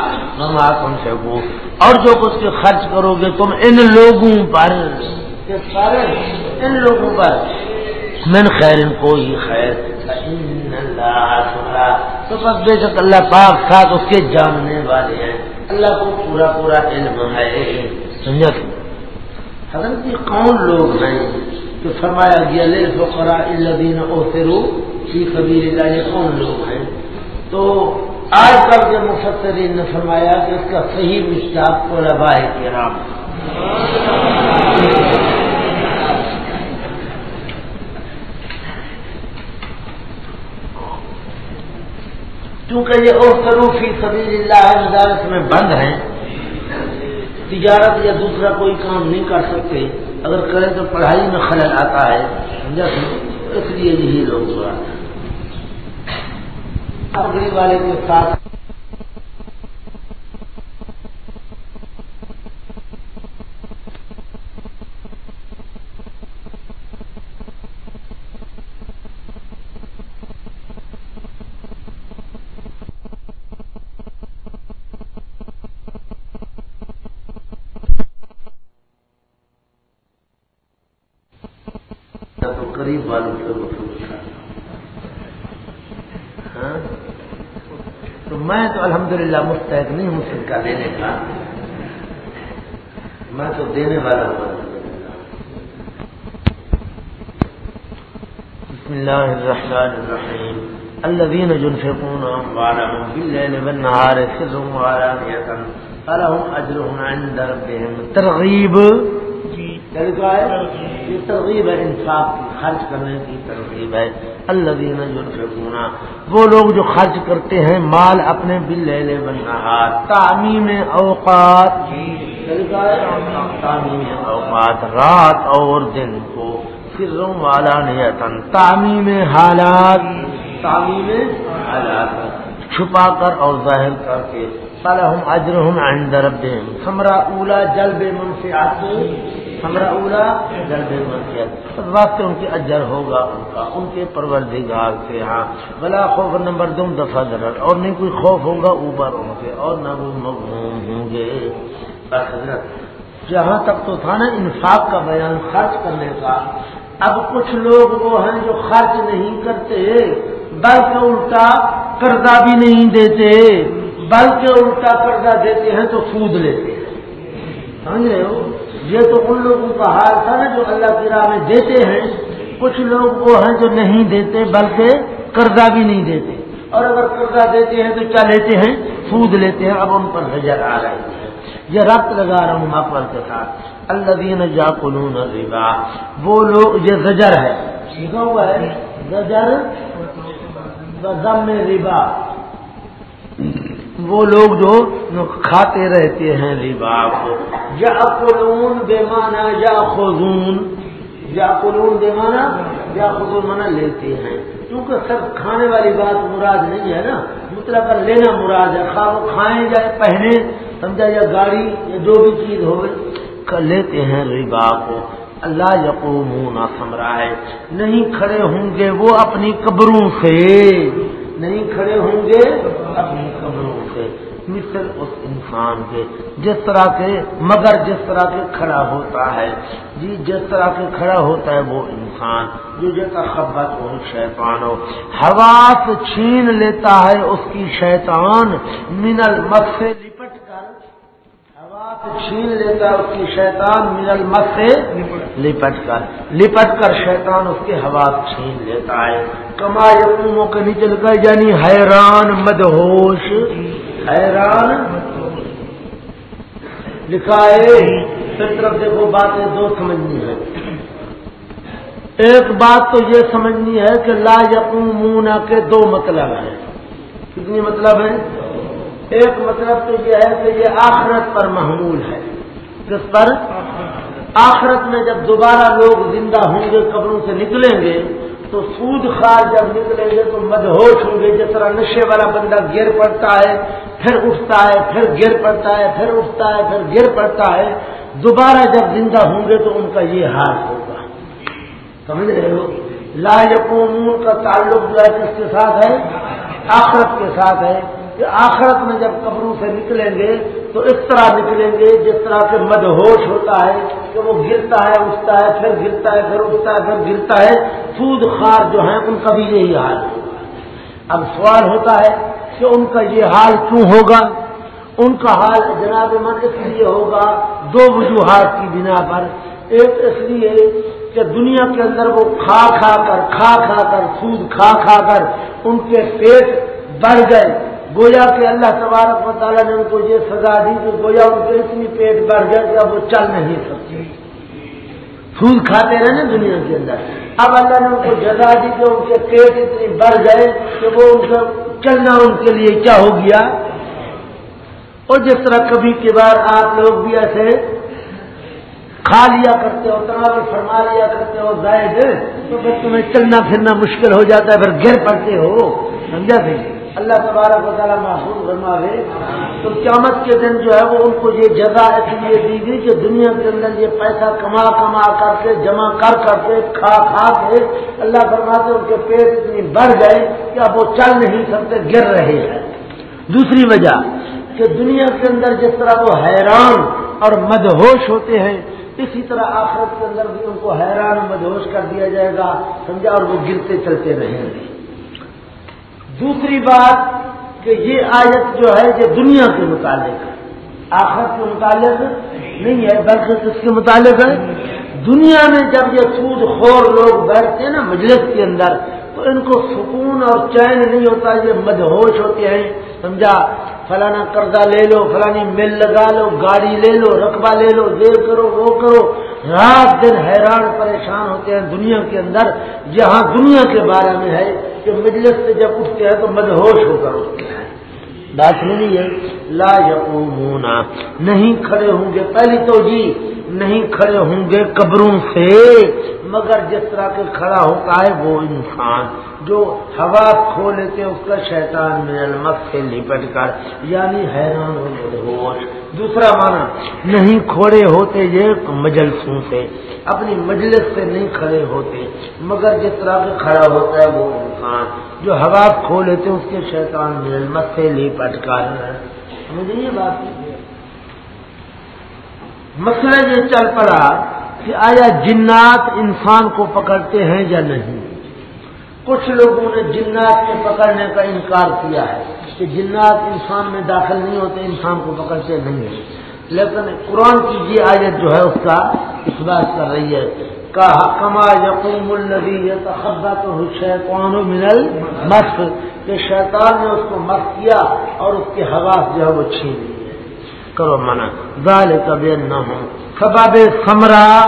تم سے وہ؟ اور جو کچھ خرچ کرو گے تم ان لوگوں پر۔ ان لوگوں پر۔ من خیر ان کو ہی خیر. تو بس بے شک اللہ پاک ساتھ اس کے جاننے والے ہیں. اللہ کو پورا پورا علم ہے. سمجھا حضرت یہ کون لوگ ہیں کہ فرمایا گیا، لے فقرا الدین او فرو فی قبیل اللہ یہ کون لوگ ہیں؟ تو آج کل کے مفسرین نے فرمایا کہ اس کا صحیح مشتاق کو ربائے کے رام چونکہ یہ اوسرو فی سبیل اللہ مدارس میں بند ہیں، تجارت یا دوسرا کوئی کام نہیں کر سکتے۔ اگر کریں تو پڑھائی میں خلل آتا ہے، سمجھا اس لیے یہی لوگ ہوا اگلی والے کے ساتھ قریب والوں سے وصول ہاں؟ تو میں تو الحمدللہ مستحق نہیں ہوں سر کا دینے کا۔ میں تو دینے والا ہوں۔ بسم الله الرحمن الرحيم الذين ينفقون أموالهم بالليل والنهار سرا وعلانية فلهم أجرهم عند ربهم ترغيب یہ ترغیب ہے انصاف کی، خرچ کرنے کی ترغیب ہے۔ اللہ دینا جو وہ لوگ جو خرچ کرتے ہیں، مال اپنے بل لے لے بننا تعمیم اوقات۔ تعمیم اوقات، رات اور دن کو فروں والا نیتن۔ تعمیم حالات۔ تعمیم حالات۔ چھپا کر اور ظاہر کر کے۔ فلحم اجرحم عند ربهم۔ ثمرہ اولا جلب منفعات ہمارا اولا جلد مرکز واسطے ان کے اجر ہوگا ان کا، ان کے پروردگار سے ہاں۔ بلا خوف نمبر دو، دفعہ ضرور اور نہیں کوئی خوف ہوگا اوپر ان کے اور نہ وہ مغموم ہوں گے۔ جہاں تک تو تھا نا انفاق کا بیان خرچ کرنے کا، اب کچھ لوگ وہ ہیں جو خرچ نہیں کرتے، بلکہ الٹا قرضہ بھی نہیں دیتے۔ بلکہ الٹا قرضہ دیتے ہیں تو سود لیتے ہیں۔ سمجھ رہے ہو؟ یہ تو ان لوگوں کا حال تھا نا جو اللہ کی راہ میں دیتے ہیں۔ کچھ لوگ وہ ہیں جو نہیں دیتے، بلکہ قرضہ بھی نہیں دیتے۔ اور اگر قرضہ دیتے ہیں تو کیا لیتے ہیں؟ سود لیتے ہیں۔ اب ان پر نظر آ رہے ہیں یہ ربط لگا رہا ہوں ماپل کے ساتھ۔ اللہ دین جا قلون ربا وہ لوگ، یہ زجر ہے۔ سیکھا ہوا ہے۔ زجر ربا۔ وہ لوگ جو کھاتے رہتے ہیں ربا کو۔ یا قلون بے مانا یا خزون یا قلون بے مانا یا خزون مانا لیتے ہیں۔ کیونکہ سب کھانے والی بات مراد نہیں ہے نا۔ مطلب پر لینا مراد ہے۔ خواب کھائیں یا پہنے سمجھا، یا گاڑی، یا جو بھی چیز ہو لیتے ہیں ربا کو۔ اللہ یقوم نہ نہیں کھڑے ہوں گے وہ اپنی قبروں سے۔ نہیں کھڑے ہوں گے، اپنی قبروں سے، مثل اس انسان کے، جس طرح کے، مگر جس طرح کے کھڑا ہوتا ہے۔ جی جس طرح کے کھڑا ہوتا ہے وہ انسان۔ جو جیسا خبت ہو شیطان ہو۔ حواس چھین لیتا ہے اس کی شیطان۔ من المت سے لپٹ کر ہوا سے چھین لیتا ہے، اس کی شیطان من المت سے لپٹ کر۔ لپٹ کر شیطان اس کے ہوا چھین لیتا ہے۔ کما یقوموں کے نیچے لگا یعنی حیران، مدہوش۔ حیران۔ لکھا ہے، پھر طرف دیکھو، باتیں دو سمجھنی ہے ایک بات تو یہ سمجھنی ہے کہ لا یقومون کے دو مطلب ہیں۔ کتنی مطلب ہے ایک مطلب تو یہ ہے کہ یہ آخرت پر محمول ہے۔ کس پر؟ آخرت میں جب دوبارہ لوگ زندہ ہوں گے، قبروں سے نکلیں گے، تو سود خار جب نکلیں گے، تو مدہوش ہوں گے۔ جس طرح نشے والا بندہ گر پڑتا ہے، پھر اٹھتا ہے، پھر گر پڑتا ہے، پھر اٹھتا ہے، پھر گر پڑتا ہے۔ دوبارہ جب زندہ ہوں گے، تو ان کا یہ حال ہوگا۔ سمجھ رہے ہو؟ لا یقون کا تعلق جو ہے، کس کے ساتھ ہے؟ آخرت کے ساتھ ہے۔ کہ آخرت میں جب قبروں سے نکلیں گے تو اس طرح نکلیں گے جس طرح سے مدہوش ہوتا ہے کہ وہ گرتا ہے، اٹھتا ہے، پھر گرتا ہے، پھر اٹھتا ہے، پھر گرتا ہے۔ سود خار جو ہیں، ان کا بھی یہی حال ہوگا اب سوال ہوتا ہے کہ ان کا یہ حال کیوں ہوگا؟ ان کا حال جناب من اس لیے ہوگا، دو وجوہات کی بنا پر۔ ایک اس لیے کہ دنیا کے اندر وہ کھا کھا کر، کھا کھا کر، سود کھا کھا کر ان کے پیٹ بڑھ گئے۔ گویا کہ اللہ تبارک و تعالیٰ نے ان کو یہ سزا دی کہ گویا ان کے اتنی پیٹ بڑھ گیا کہ اب وہ چل نہیں سکتے۔ پھول کھاتے رہے نا دنیا کے اندر۔ اب اللہ نے ان کو جگہ دی کہ ان کے پیٹ اتنی بڑھ گئے کہ وہ ان کا چلنا ان کے لیے کیا ہو گیا۔ اور جس طرح کبھی کے بار آپ لوگ بھی ایسے کھا لیا کرتے ہو تناول فرما لیا کرتے ہو، زائد تو پھر تمہیں چلنا پھرنا مشکل ہو جاتا ہے، پھر گر پڑتے ہو۔ سمجھا تھے اللہ تبارک و تعالیٰ محفوظ فرما دے تو قیامت کے دن جو ہے وہ ان کو یہ جگہ اس لیے دی گئی کہ دنیا کے اندر یہ پیسہ کما کما کر کے جمع کر کر کے کھا کھا کے اللہ فرماتے ان کے پیٹ اتنی بڑھ گئے کہ اب وہ چل نہیں سکتے، گر رہے ہیں۔ دوسری وجہ کہ دنیا کے اندر جس طرح وہ حیران اور مدہوش ہوتے ہیں، اسی طرح آخرت کے اندر بھی ان کو حیران مدہوش کر دیا جائے گا، سمجھا؟ اور وہ گرتے چلتے رہیں گے۔ دوسری بات کہ یہ آیت جو ہے یہ دنیا کے متعلق ہے۔ آخر کے متعلق نہیں ہے، بلکہ کس کے متعلق ہے۔ دنیا میں جب یہ سود خور لوگ بیٹھتے ہیں نا مجلس کے اندر، تو ان کو سکون اور چین نہیں ہوتا، یہ مدہوش ہوتے ہیں۔ سمجھا، فلانا قرضہ لے لو، فلانی مل لگا لو، گاڑی لے لو، رقبہ لے لو دیر کرو، وہ کرو۔ رات دن حیران پریشان ہوتے ہیں دنیا کے اندر۔ جہاں دنیا کے بارے میں ہے۔ کہ مجلس سے جب اٹھتے ہیں تو مدہوش ہو کر اٹھتے ہیں۔ بات نہیں ہے؟ لا یقومون۔ نہیں کھڑے ہوں گے، پہلی تو جی نہیں کھڑے ہوں گے قبروں سے، مگر جس طرح کے کھڑا ہوتا ہے وہ انسان۔ جو ہوا کھو لیتے اس کا شیطان میں المت سے لپٹ کر یعنی حیران ہو دوسرا مانا نہیں کھوڑے ہوتے یہ مجلسوں سے، اپنی مجلس سے نہیں کھڑے ہوتے، مگر جس طرح کے کھڑا ہوتا ہے وہ انسان، جو ہوا کھو لیتے اس کے شیطان میں المت سے لپٹ کر۔ مجھے یہ بات؟ مسئلہ یہ چل پڑا کہ آیا جنات انسان کو پکڑتے ہیں یا نہیں؟ کچھ لوگوں نے جنات کے پکڑنے کا انکار کیا ہے کہ جنات انسان میں داخل نہیں ہوتے، انسان کو پکڑتے نہیں ہیں۔ لیکن قرآن کی یہ آیت جو ہے، اس کا اس بات کر رہی ہے۔ کہا، کما یقوم النبی خبا تو شیطان منل مست کہ شیطان نے اس کو مست کیا اور اس کے حواس جو ہے وہ چھین لی ہے۔ کرو منع۔ ظال کبھی نہ ہو سبب سمرا۔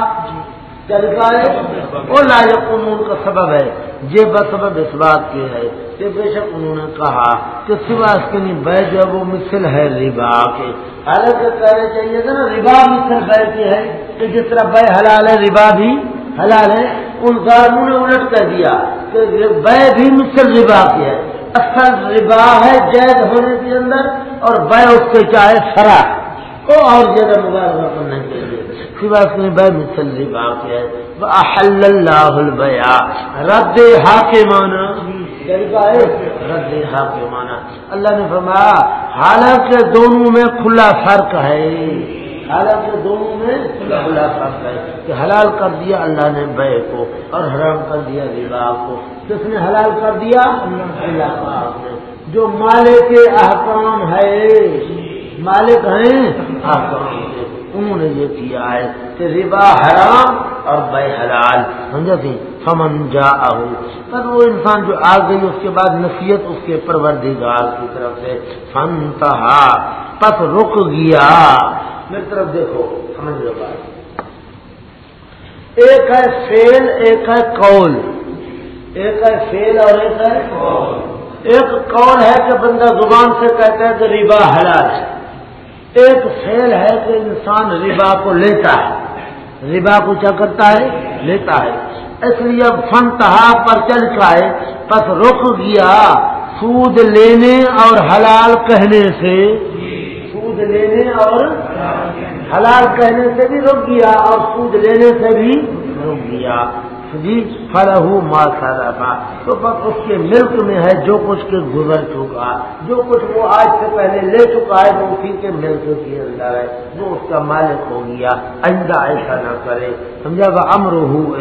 وہ لا قانون کا سبب ہے۔ یہ بس سبب اس بات کی ہے کہ بے شک انہوں نے کہا کہ سوا اس کے لیے بے جو وہ مثل ہے ربا کے۔ حالانکہ کہنا چاہیے تھا نا، ربا مثل بے کی ہے کہ جس طرح بے حلال ہے، ربا بھی حلال ہے۔ ان ظالموں نے الٹ کر دیا کہ بے بھی مثل ربا کی ہے۔ اصل ربا ہے جید ہونے کے اندر اور بے اس کے چاہے سرا کو اور زیادہ مبارکہ کرنا چاہیے سوا اس میں بے مسلی بات ہے۔ احل اللہ البیا رد حاکمانہ رد حاکمانہ اللہ نے فرمایا، حالانکہ دونوں میں کھلا فرق ہے۔ حالانکہ دونوں میں کھلا فرق ہے کہ حلال کر دیا اللہ نے بے کو اور حرام کر دیا ربا کو۔ کس نے حلال کر دیا، اللہ نے۔ جو مالے کے احکام ہے، مالک ہیں، احکام انہوں نے یہ کیا ہے کہ ربا حرام اور بے حلال، سمجھا تھی؟ فمن جا پر وہ انسان جو آ گئی، اس کے بعد نصیحت اس کے پروردگار کی طرف سے۔ فنتہا پس رک گیا۔ میری طرف دیکھو، سمجھ لو بات۔ ایک ہے فیل ایک ہے کول ایک ہے فیل اور ایک ہے ایک کون ہے کہ بندہ زبان سے کہتا ہے کہ ربا حلال ہے۔ ایک فیل ہے کہ انسان ربا کو لیتا ہے۔ ربا کو کیا کرتا ہے؟ لیتا ہے۔ اس لیے اب فن تہا پر چل ہے۔ بس رک گیا سود لینے اور حلال کہنے سے۔ سود لینے اور حلال کہنے سے بھی رک گیا اور سود لینے سے بھی رک گیا۔ جی فلاح ماں تھا تو بس اس کے ملک میں ہے جو کچھ کے گزر چکا۔ جو کچھ وہ آج سے پہلے لے چکا ہے وہ اسی کے ملک کے اندر ہے۔ وہ اس کا مالک ہو گیا۔ آئندہ ایسا نہ کرے۔ سمجھا؟ گا امر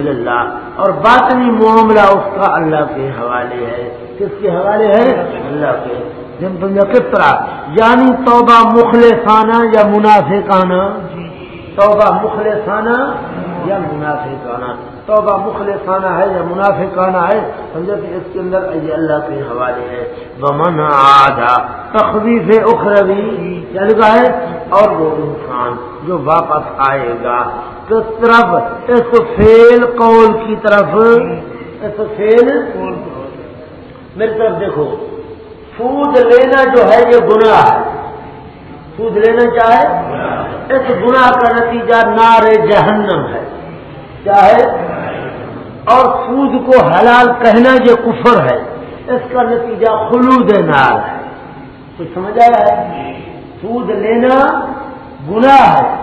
اللہ اور باطنی معاملہ اس کا اللہ کے حوالے ہے۔ کس کے حوالے ہے؟ اللہ کے۔ جن سمجھا کس طرح یعنی توبہ مخلصانہ یا منافقانہ؟ توبہ مخلصانہ یا منافقانہ۔ توبہ مخلصانہ ہے یا منافقانہ ہے؟ سمجھا کہ اس کے اندر یہ اللہ کے حوالے ہے بمن آدھا تخویف اخروی چل گا ہے اور وہ انسان جو واپس آئے گا۔ کس طرف؟ اس فیل قول کی طرف۔ اس فیل میری طرف دیکھو۔ سود لینا جو ہے یہ گناہ ہے۔ سود لینا چاہے اس گناہ کا نتیجہ نار جہنم ہے۔ کیا ہے؟ اور سود کو حلال کہنا یہ کفر ہے۔ اس کا نتیجہ خلود نار ہے۔ کچھ سمجھ آیا ہے؟ سود لینا گناہ ہے۔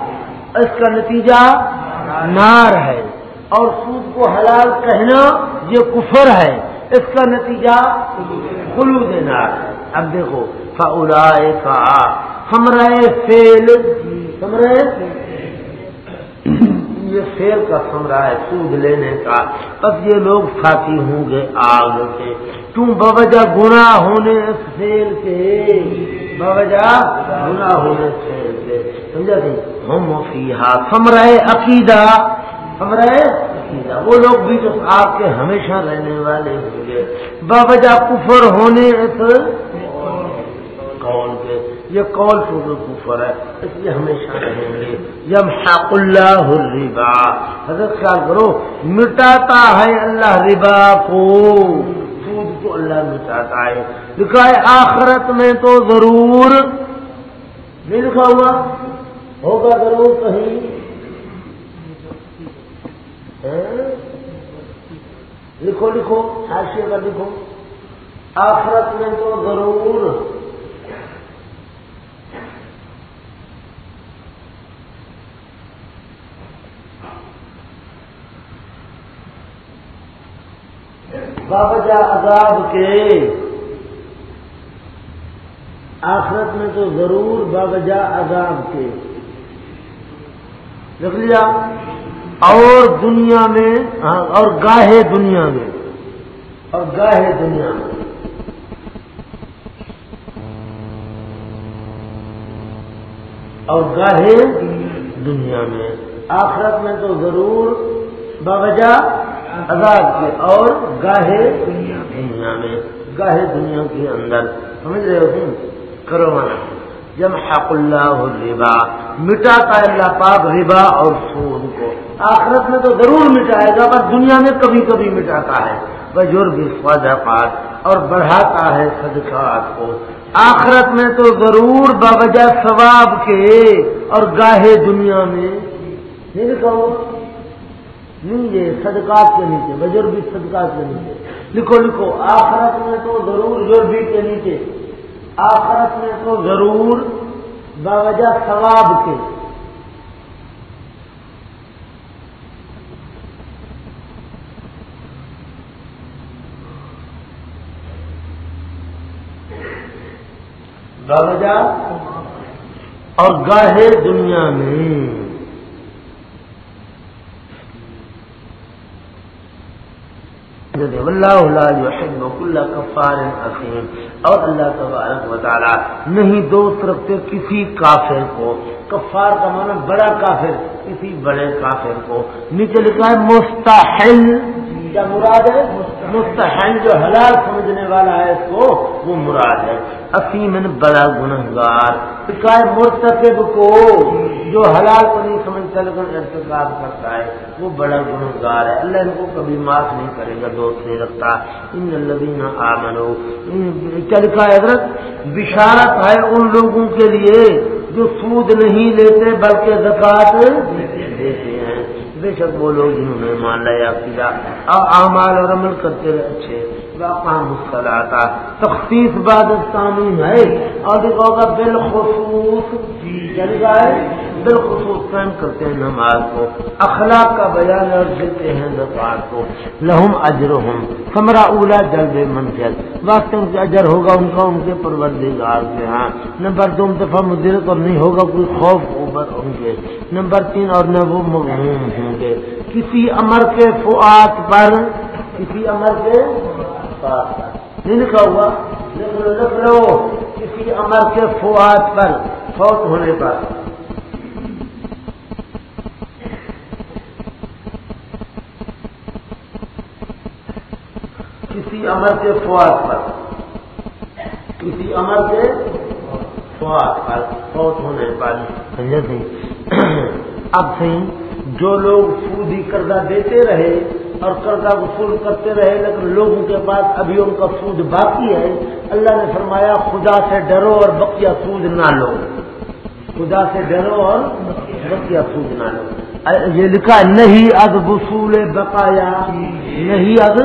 اس کا نتیجہ نار ہے۔ اور سود کو حلال کہنا یہ کفر ہے۔ اس کا نتیجہ خلود نار ہے۔ اب دیکھو فلا کا ہمرائے فیل جی، ہمرائے یہ فیل کا سمرا ہے سود لینے کا۔ تب یہ لوگ ساتھی ہوں گے آگ سے۔ کیوں بوجہ گنا ہونے فیل کے۔ بوجہ گنا ہونے فیل کے۔ سمجھا تھی ہم فیحا سمرائے عقیدہ۔ سمرائے عقیدہ۔ وہ لوگ بھی جو آپ کے ہمیشہ رہنے والے ہوں گے۔ بوجہ کفر ہونے قول کے یہ کال ٹوٹل کفر ہے؟ اس لیے ہمیشہ رہیں گے۔ یم شاق اللہ الربا۔ حضرت خیال کرو، مٹاتا ہے اللہ ربا کو۔ سود کو اللہ مٹاتا ہے۔ لکھا ہے، آخرت میں تو ضرور۔ نہیں لکھا ہوا۔ ہوگا ضرور کہیں۔ ہاں؟ لکھو لکھو، حاشیے کا لکھو۔ آخرت میں تو ضرور۔ باوجہ عذاب کے۔ آخرت میں تو ضرور باوجہ عذاب کے۔ لکھ لیا۔ اور دنیا میں ہاں، اور گاہے دنیا میں۔ اور گاہے دنیا میں۔ اور گاہے دنیا میں۔ آخرت میں تو ضرور باوجہ عذاب کے اور گاہے دنیا میں، گاہے دنیا کے اندر، سمجھ رہے ہو کرو جب حق اللہ ربا مٹاتا ہے اللہ پاک ربا اور سود کو۔ آخرت میں تو ضرور مٹائے گا، پر دنیا میں کبھی کبھی مٹاتا ہے۔ بجرگ صدقات اور بڑھاتا ہے صدقات کو۔ آخرت میں تو ضرور باوجہ ثواب کے اور گاہے دنیا میں۔ نہیں کہو۔ یہ صدقات کے نیچے بزرگی صدقات کے نیچے۔ لکھو لکھو، آخرت میں تو ضرور جربی کے نیچے۔ آخرت میں تو ضرور باوجہ ثواب کے۔ باوجہ اور گاہے دنیا میں۔ کفار حسین اور اللہ تبارک و تعالی نہیں دوست رکھتے کسی کافر کو، کفار کا معنی بڑا کافر، کسی بڑے کافر کو۔ نیچے لکھا ہے مستحل، کیا مراد ہے؟ مستحل جو حلال سمجھنے والا ہے اس کو، وہ مراد ہے۔ اسیم بڑا گنہگار، لکھا ہے مرتکب کو۔ جو حلال کو نہیں سمجھ تلگن ارتقاب کرتا ہے، وہ بڑا گنگار ہے۔ اللہ ان کو کبھی معاف نہیں کرے گا دوست نہیں رکھتا ان الدین آمنو کیا لکھا حضرت بشارت ہے ان لوگوں کے لیے جو سود نہیں لیتے بلکہ زکات دیتے ہیں۔ بے شک وہ لوگ جنہوں نے مان لیا کیا اعمال اور عمل کرتے رہے اچھے آتا تخصیص بعد تعمیم ہے۔ اور دیکھو گا بالخصوص ہے بالخصوص قائم کرتے ہیں نماز کو، اخلاق کا بیان اور دیتے ہیں زکات کو۔ لہم اجر ہوں کمرہ اولا جلد منزل وقت ان کے اجر ہوگا ان کا ان کے پروردگار کے ہاں۔ نمبر دو دفعہ مدرت اور نہیں ہوگا کوئی خوف اوبر ہوں گے نمبر تین، اور نہ وہ مغموم ہوں گے۔ کسی امر کے فوات پر، کسی امر کے نہیں لکھا ہوا، لکھ لو کسی امر کے فواد پر، فوت ہونے پر۔ کسی امر کے فواد پر۔ کسی امر کے فواد پر فوت ہونے پر اب صحیح جو لوگ سودی کردہ دیتے رہے اور قرضہ وصول کرتے رہے، لیکن لوگوں کے پاس ابھی ان کا سود باقی ہے، اللہ نے فرمایا، خدا سے ڈرو اور بقیہ سود نہ لو۔ خدا سے ڈرو اور بقیہ سود نہ لو۔ یہ لکھا نہیں اد وصول بقایا، نہیں اد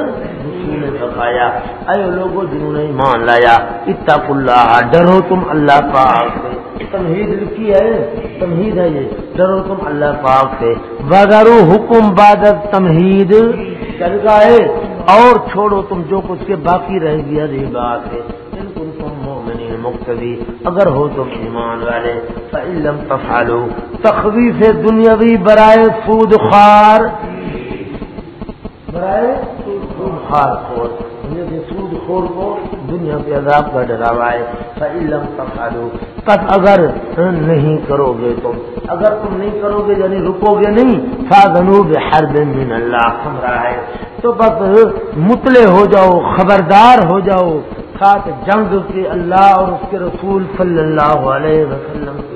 وصول بقایا اے لوگوں جنہوں نے مان لایا اتق اللہ، ڈرو تم اللہ پاک سے۔ تمہید لکھی ہے، تمہید ہے یہ۔ ڈرو تم اللہ پاک سے۔ بغیر حکم بادت تمہید چل گئے۔ اور چھوڑو تم جو کچھ کے باقی رہ گیا، رہی بات ہے۔ مقتدی۔ اگر ہو تم ایمان والے علم تفالو تخویف دنیاوی برائے سود خار۔ برائے سود خار خور. سود خور کو دنیا کے عذاب کا ڈراوا ہے. علم تفالو تب اگر نہیں کرو گے تم. اگر تم نہیں کرو گے یعنی رکو گے نہیں سا جنوب ہر دن من اللہ خبرہ ہے تو بس متلے ہو جاؤ، خبردار ہو جاؤ. ساتھ جنگ کے اللہ اور اس کے رسول صلی اللہ علیہ وسلم سے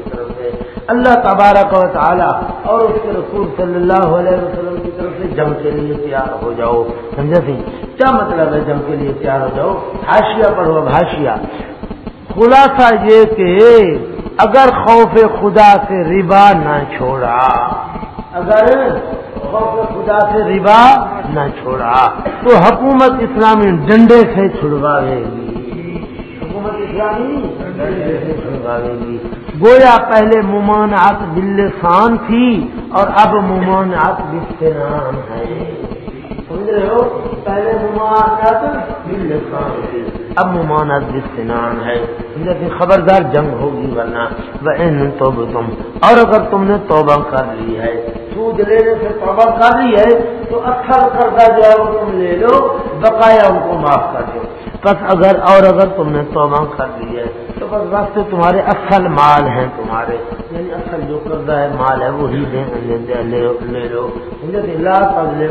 اللہ تبارک و تعالی اور اس کے رسول صلی اللہ علیہ وسلم کی طرف سے جنگ کے لیے تیار ہو جاؤ۔ سمجھا سی؟ کیا مطلب ہے جنگ کے لیے تیار ہو جاؤ؟ بھاشیا پڑھو بھاشیا خلاصہ یہ کہ اگر خوف خدا سے ربا نہ چھوڑا، اگر خوف خدا سے ربا نہ چھوڑا، تو حکومت اسلامی ڈنڈے سے چھڑواوے گی۔ گویا پہلے ممانعت بلسان تھی اور اب ممانعت بستنان ہے۔ سمجھ ہو؟ پہلے ممانعت بلسان تھی اب ممانعت بستنان ہے۔ لیکن خبردار جنگ ہوگی ورنہ۔ وہ تو تم اور اگر تم نے توبہ کر لی ہے، سود لینے سے توبہ کر لی ہے، تو اکثر کردہ جو ہے وہ تم لے لو، بقایا ان کو معاف کر دو بس اگر اور اگر تم نے توبہ کر لی ہے، تو بس راستے تمہارے اصل مال ہیں تمہارے۔ یعنی اصل جو کردہ ہے، مال ہے، وہی لے لو۔ لا قبل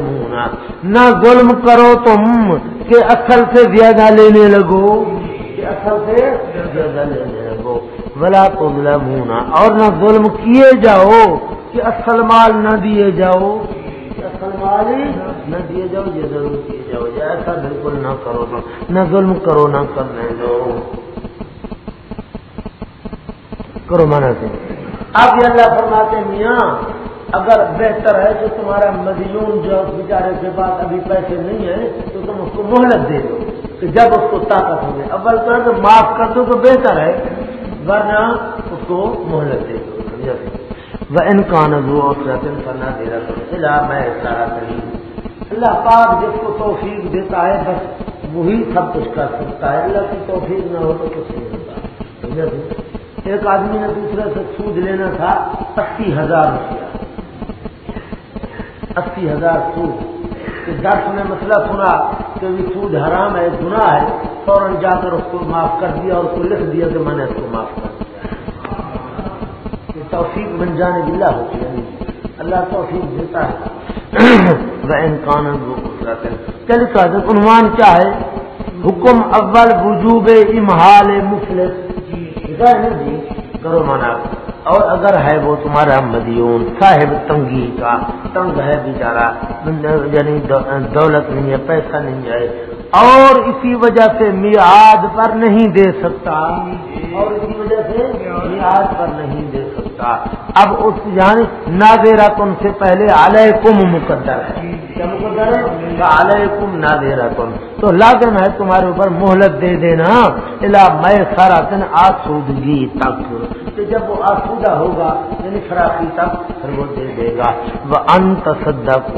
نہ ظلم کرو تم کہ اصل سے زیادہ لینے لگو۔ کہ اصل سے زیادہ لینے لگو۔ بلا قبل اور نہ ظلم کیے جاؤ کہ اصل مال نہ دیے جاؤ۔ نہ دیے جاؤ، یہ ضرور کیے جاؤ۔ ایسا بالکل نہ کرو نہ ظلم کرو، نہ کرنے دو۔ کرو مانا سے۔ اب یہ اللہ فرماتے میاں، اگر بہتر ہے تو تمہارا مدیون جو بیچارے کے پاس ابھی پیسے نہیں ہیں تو تم اس کو مہلت دے دو کہ جب اس کو طاقت ہو جائے۔ اول تو معاف کر دو تو بہتر ہے، ورنہ اس کو مہلت دے دو۔ سمجھا؟ وہ ان کا نظو کرنا دے میں سارا کریم اللہ پاک جس کو توفیق دیتا ہے، بس وہی سب کچھ کر سکتا ہے۔ اللہ کی توفیق نہ ہو تو کچھ نہیں ہوتا۔ جی؟ ایک آدمی نے دوسرے سے سود لینا تھا، اسی ہزار روپیہ۔ اسی ہزار سود۔ درس نے مسئلہ سنا کہ وہ سود حرام ہے، گناہ ہے، فوراً جا کر اس کو معاف کر دیا اور اس کو لکھ دیا کہ میں نے اس کو معاف کر دیا۔ توفیق بن جانے بلا ہوتی ہے۔ اللہ توفیق دیتا ہے۔ وہ چل کا عنوان کیا ہے؟ حکم اول وجوب امہال مفلس۔ جی کرو مانا اور اگر ہے وہ تمہارا مدیون صاحب تنگی کا تنگ ہے بیچارہ یعنی دولت نہیں ہے پیسہ نہیں ہے۔ اور اسی وجہ سے میاد پر نہیں دے سکتا۔ اور اسی وجہ سے میاد پر نہیں دے سکتا اب اس یعنی رہا تم سے پہلے علیکم مقدر ہے۔ کیا مقدر ہے؟ علیکم تم تو لازم ہے تمہارے اوپر مہلت دے دینا الا میں سارا دن آسودگی تک۔ کہ جب وہ آسودہ ہوگا یعنی فراخی تک، پھر وہ دے دے گا۔ وہ ان تصدق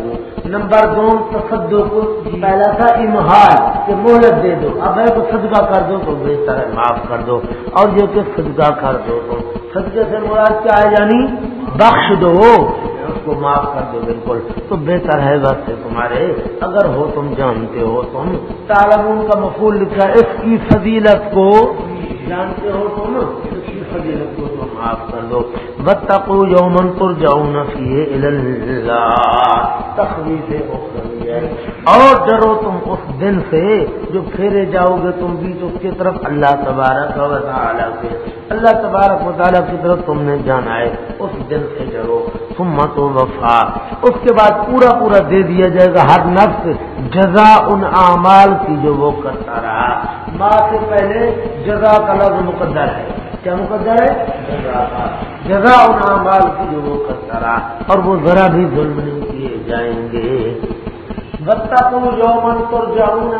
نمبر دو، تصدق۔ پہلا تھا امہار کہ مہلت دے دو۔ اب کو صدقہ کر دو تو بہتر ہے معاف کر دو۔ اور یہ کہ صدقہ کر دو تو۔ صدقے سے مراد کیا ہے یعنی؟ بخش دو۔ یعنی اس کو معاف کر دو بالکل۔ تو بہتر ہے ویسے تمہارے۔ اگر ہو تم جانتے ہو تم۔ تالمون کا مفول لکھا اس کی فضیلت کو۔ جانتے ہو تم۔ تم معاف کر دو بتقو یومن پر جاؤ نفی تخویف ہے. اور ڈرو تم اس دن سے جو پھیرے جاؤ گے تم بھی اس کی طرف اللہ تبارک و تعالیٰ کے اللہ تبارک و تعالیٰ کی طرف تم نے جانا ہے اس دن سے ڈرو. تم مت و وفا اس کے بعد پورا پورا دے دیا جائے گا ہر نفس. جزا ان اعمال کی جو وہ کرتا رہا. ماں سے پہلے جزا کا لفظ مقدر ہے. کیا مقدر؟ ہے جزا جزا ان اعمال کی جو وہ کرتا رہا۔ اور وہ ذرا بھی ظلم نہیں کیے جائیں گے۔ بتا کو جو من تو جاؤں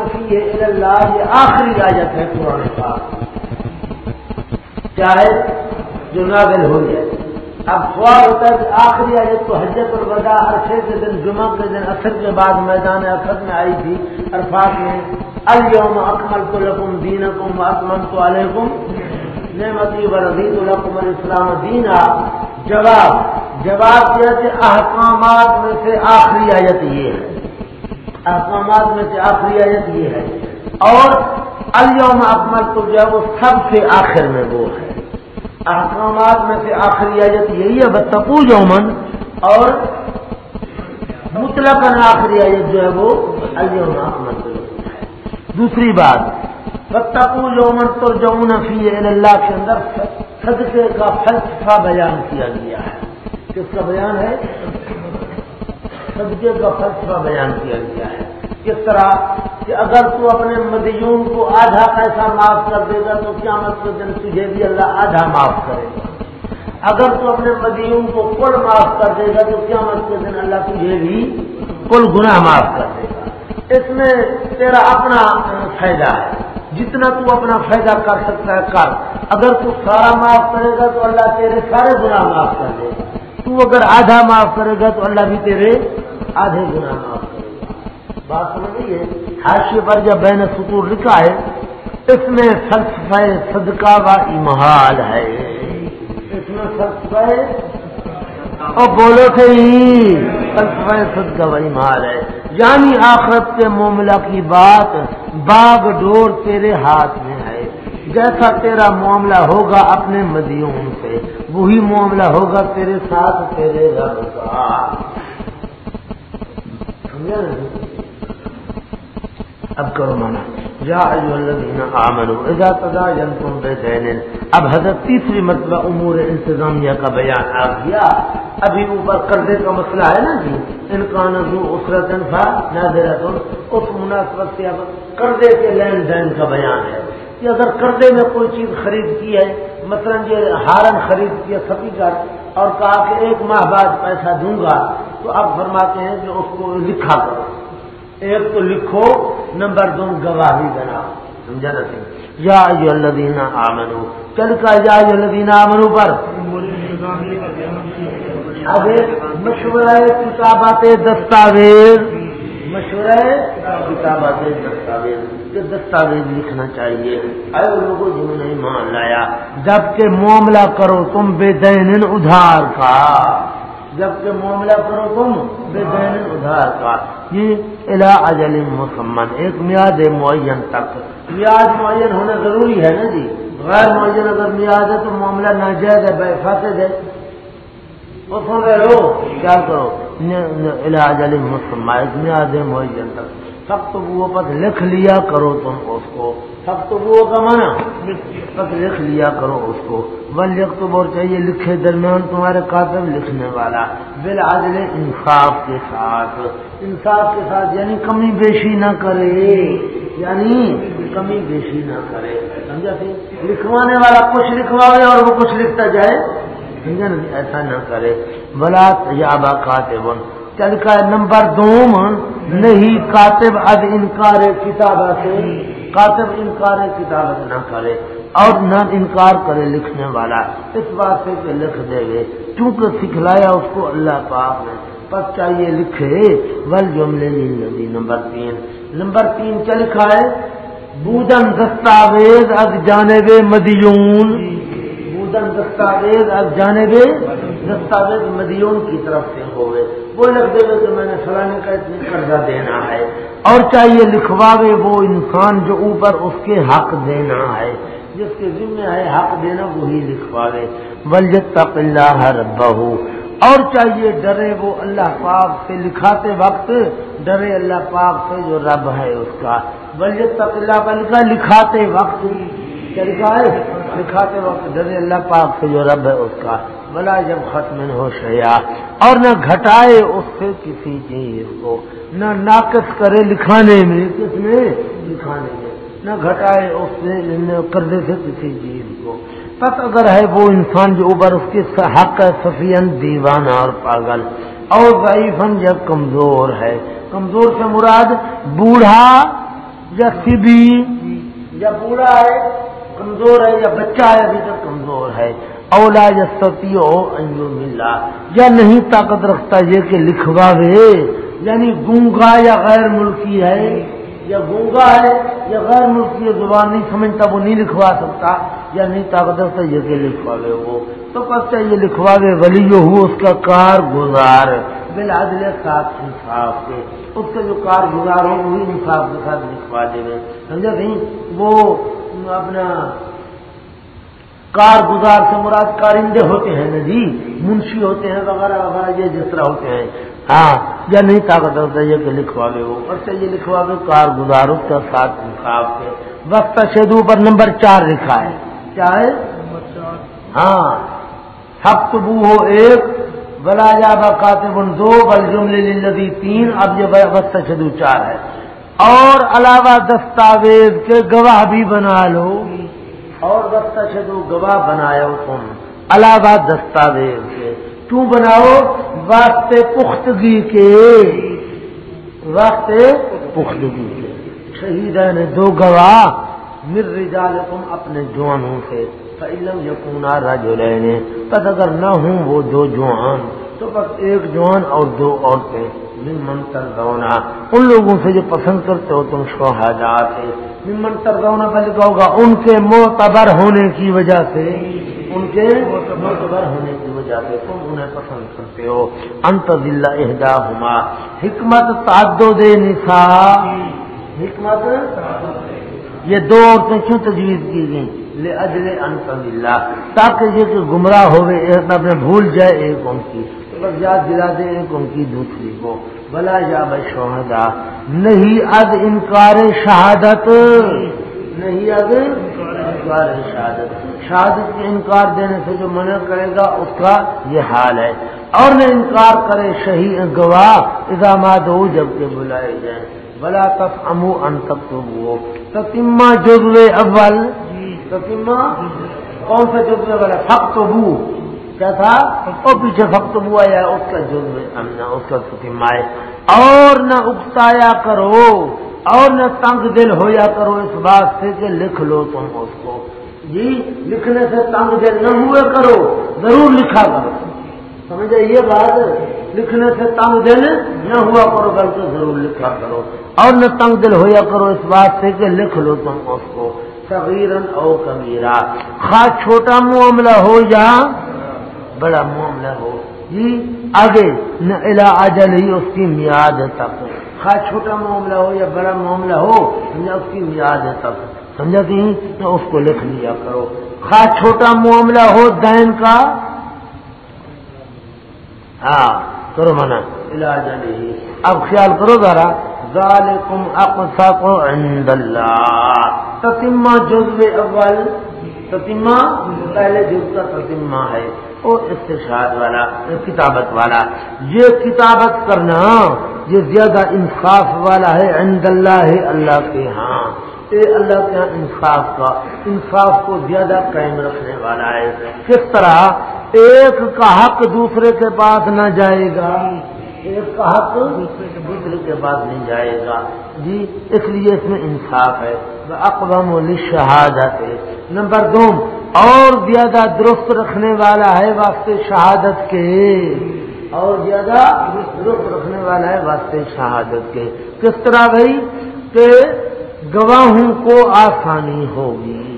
اللہ یہ آخری آیت ہے پرانے پاس چاہے جو نازل ہو جائے اب سوال ہوتا ہے کہ آخری آیت تو حجت الوداع عرصے کے دن، جمعہ کے دن اثر کے بعد میدان اثر میں آئی تھی۔ عرفات میں الوم اکمل تو لکم دین کم اکمل تو علیکم نعمتی و رضیت الحکم الاسلام دینا۔ جواب جواب دیا کہ احکامات میں سے آخری آیت یہ ہے۔ احکامات میں سے آخری آیت یہ ہے۔ اور الوم اکمل تو جو ہے وہ سب سے آخر میں وہ ہے۔ احکامات میں سے آخری آیت یہی ہے بتپو یومن اور مطلق آخری آیت جو ہے وہ الوم اکمل دوسری بات بتپو یومن تو جمن فی اللہ کے اندر صدقے کا فلسفہ بیان کیا گیا ہے۔ کس کا بیان ہے؟ صدقے کا فلسفہ بیان کیا گیا ہے۔ کس طرح؟ کہ اگر تو اپنے مدیون کو آدھا پیسہ معاف کر دے گا تو کیا مطلب دن تجھے بھی اللہ آدھا معاف کرے گا۔ اگر تو اپنے مدیون کو کل معاف کر دے گا تو کیا مطلب دن اللہ تجھے بھی کل گناہ معاف کر دے گا۔ اس میں تیرا اپنا فائدہ ہے۔ جتنا تو اپنا فائدہ کر سکتا ہے کر۔ اگر تو سارا معاف کرے گا تو اللہ تیرے سارے گناہ معاف کر دے۔ گا تو اگر آدھا معاف کرے گا تو اللہ بھی تیرے آدھے گنا معاف کرے گا۔ بات سمجھ رہی ہے؟ حاشی پر جب بین سطور لکھا ہے، اس میں فلسفہ صدقہ کا امہال ہے۔ اس میں فلسفہ اور بولو تھے فلسفہ صدقہ کا ہے۔ یعنی آخرت کے معاملہ کی بات باغ ڈور تیرے ہاتھ میں ہے۔ جیسا تیرا معاملہ ہوگا اپنے مدیون سے، وہی معاملہ ہوگا تیرے ساتھ تیرے رب کا۔ اب کرو مانا جا آمنو اذا تدا جن تم اب حضرت تیسری مرتبہ امور انتظامیہ کا بیان آ گیا ابھی اوپر قرضے کا مسئلہ ہے نا جی؟ ان کا نظو اسرت انفا نہ اس مناسبت سے اب قرضے کے لین دین کا بیان ہے۔ کہ اگر قرضے میں کوئی چیز خرید کی ہے، مثلا یہ ہارن خرید کیا سبھی کا اور کہا کہ ایک ماہ بعد پیسہ دوں گا، تو آپ فرماتے ہیں کہ اس کو لکھا کرو۔ ایک تو لکھو، نمبر دو، گواہی بنا۔ سمجھا نا یا الدین آمنو چل کا یا الدین آمنو پر۔ اب مشورہ کتابات دستاویز۔ مشورہ کتابات دستاویز، کہ دستاویز لکھنا چاہیے۔ اے لوگوں جنہوں نے مان لایا، جبکہ معاملہ کرو تم بے دین ادھار کا۔ جبکہ معاملہ کرو تم، بے دین ادھار کا۔ جی، یہ الا اجل مسمن ایک میاد معین تک۔ میاد معین ہونا ضروری ہے نا جی؟ غیر معین اگر میاد ہے تو معاملہ ناجائز ہے، بے فاسد ہے۔ وہ سن رہے ہو کیا کرو الا اجل مسمن ایک میاد معین تک۔ سب تو وہ پت لکھ لیا کرو تم اس کو۔ سب تو وہ کا مانا پت لکھ لیا کرو اس کو۔ ون لکھ تو بہت چاہیے لکھے درمیان تمہارے کاتب لکھنے والا۔ بالعدل انصاف کے ساتھ۔ انصاف کے ساتھ یعنی کمی بیشی نہ کرے۔ یعنی کمی بیشی نہ کرے۔ سمجھا سی؟ لکھوانے والا کچھ لکھواوے اور وہ کچھ لکھتا جائے۔ سمجھا ایسا نہ کرے۔ بلا تجابہ کاتب چل کا نمبر دوم، نہیں، کاتب اد انکار کتاب سے، کاتب انکار کتاب نہ کرے اور نہ انکار کرے لکھنے والا۔ اس بات سے کہ لکھ دے گے۔ کیونکہ سکھلایا اس کو اللہ پاک نے۔ پس چاہیے لکھے۔ ول جملے ندی نمبر تین۔ نمبر تین کیا لکھا ہے؟ بودن دستاویز از جانب مدیون۔ بودن دستاویز از جانب دستاویز مدیون کی طرف سے ہوئے۔ وہ لکھ دے گا کہ میں نے فلانے کا اتنے قرضہ دینا ہے۔ اور چاہیے لکھواوے وہ انسان جو اوپر اس کے حق دینا ہے۔ جس کے ذمہ ہے حق دینا، وہی لکھواوے۔ ولجت تق اللہ ربہ اور چاہیے ڈرے وہ اللہ پاک سے لکھاتے وقت، ڈرے اللہ پاک سے جو رب ہے اس کا۔ ولجت تق اللہ کا لکھاتے وقت کیا لکھا ہے لکھاتے وقت ڈرے اللہ پاک سے جو رب ہے اس کا۔ بلا جب ختم ہو شیا، اور نہ گھٹائے اس سے کسی چیز کو، نہ ناقص کرے لکھانے میں کس میں لکھانے میں۔ نہ گھٹائے اس سے کردے سے کسی چیز کو۔ تک اگر ہے وہ انسان جو اوپر اس کے حق سفین دیوانہ اور پاگل اور ضعیفن جب کمزور ہے۔ کمزور سے مراد بوڑھا یا سبی یا بوڑھا ہے، کمزور ہے، یا بچہ ہے، ابھی تک کمزور ہے۔ اولا یا ستیو انجو ملا یا نہیں طاقت رکھتا یہ کہ لکھواوے یعنی گونگا یا غیر ملکی ہے، یا گونگا ہے یا غیر ملکی زبان نہیں سمجھتا، وہ نہیں لکھوا سکتا، یا نہیں طاقت رکھتا یہ کہ لکھواوے وہ۔ تو پس یہ لکھواوے ولی جو ہو، اس کا کار گزار بلادل ساتھ انصاف کے۔ اس کا جو کار گزار ہو وہی انصاف کے ساتھ لکھوا دے سمجھا نہیں وہ اپنا کار گزار سے مراد کارندے ہوتے ہیں نا جی منشی ہوتے ہیں، وغیرہ وغیرہ، یہ جس طرح ہوتے ہیں۔ ہاں یا نہیں طاقت ہوتا یہ کہ لکھوا گے وہ اور یہ لکھوا گے کار گزارو کا ساتھ انصاف کے وقت شیدو پر نمبر چار لکھا ہے۔ کیا ہے؟ ہاں۔ ہفت بو ہو ایک بلا جا کاتب دو، بل جملے تین۔ اب یہ وقت شدو چار ہے۔ اور علاوہ دستاویز کے گواہ بھی بنا لو۔ اور دستہ شدو گواہ بنایا تم۔ علاوہ دستاویز کے۔ کیوں بناؤ واسطے پختگی کے۔ واسطے پختگی کے۔ شہید نے دو گواہ مر رجال تم اپنے جوانوں سے۔ علم یقونا راجو لینے بس اگر نہ ہوں وہ دو جوان، تو بس ایک جوان اور دو عورتیں۔ ممن تردونا ان لوگوں سے جو پسند کرتے ہو تم شہادات ممن تردونا پہلے کہو گا ان کے معتبر ہونے کی وجہ سے ان کے معتبر ہونے کی وجہ سے تم انہیں پسند کرتے ہو۔ انت دلہ اہدا ہما حکمت تعدد دے نسا حکمت یہ دو عورتیں کیوں تجویز کی گئیں؟ لے اجل انت دلہ تاکہ یہ کہ گمراہ ہوئے، اپنے بھول جائے ایک ان کی۔ بس یاد دلا دے ان کی دوسری کو بلا یا بشہدا نہیں اد انکار شہادت۔ نہیں اد انکار شہادت۔ شہادت کے انکار دینے سے جو منع کرے گا، اس کا یہ حال ہے۔ اور نہ انکار کرے شہی گواہ اضامات ہو جبکہ بلائے جائیں۔ بلا تف امو ان تک تو وہ تتیما جزو اول۔ تتیما کون سا جزو والا؟ فق تو کیا تھا؟ وہ پیچھے فقت ہوا یا اس کا جرم امنا اس کا مائے۔ اور نہ اکتایا کرو، اور نہ تنگ دل ہو یا کرو اس بات سے کہ لکھ لو تم اس کو۔ جی لکھنے سے تنگ دل نہ ہوئے کرو، ضرور لکھا کرو۔ سمجھے یہ بات؟ لکھنے سے تنگ دل نہ ہوا کرو، بلکہ ضرور لکھا کرو۔ اور نہ تنگ دل ہو یا کرو اس بات سے کہ لکھ لو تم اس کو۔ صغیرن او کبیرا خاص چھوٹا معاملہ ہو یا بڑا معاملہ ہو۔ جی آگے نہ الا اجل ہی اس کی میاد تک خواہ چھوٹا معاملہ ہو یا بڑا معاملہ ہو، نہ اس کی میاد تک سمجھا کہ نہ اس کو لکھ لیا کرو۔ خواہ چھوٹا معاملہ ہو دین کا۔ ہاں کرو منا علاج ہی۔ اب خیال کرو ذرا۔ ذالکم اقسط عند اللہ۔ تتمہ جزو اول۔ تتمہ پہلے جز کا تتمہ ہے۔ اور استشاد والا، کتابت والا۔ یہ کتابت کرنا، یہ زیادہ انصاف والا ہے عند اللہ ہے اللہ کے ہاں۔ اے اللہ کے ہاں انصاف کا۔ انصاف کو زیادہ قائم رکھنے والا ہے۔ کس طرح؟ ایک کا حق دوسرے کے پاس نہ جائے گا۔ ایک کا حق دوسرے کے پاس نہیں جائے گا۔ جی اس لیے اس میں انصاف ہے۔ اقوام شہادت نمبر دو، اور زیادہ درست رکھنے والا ہے واسطے شہادت کے۔ اور زیادہ درست رکھنے والا ہے واسطے شہادت کے۔ کس طرح بھائی؟ کہ گواہوں کو آسانی ہوگی۔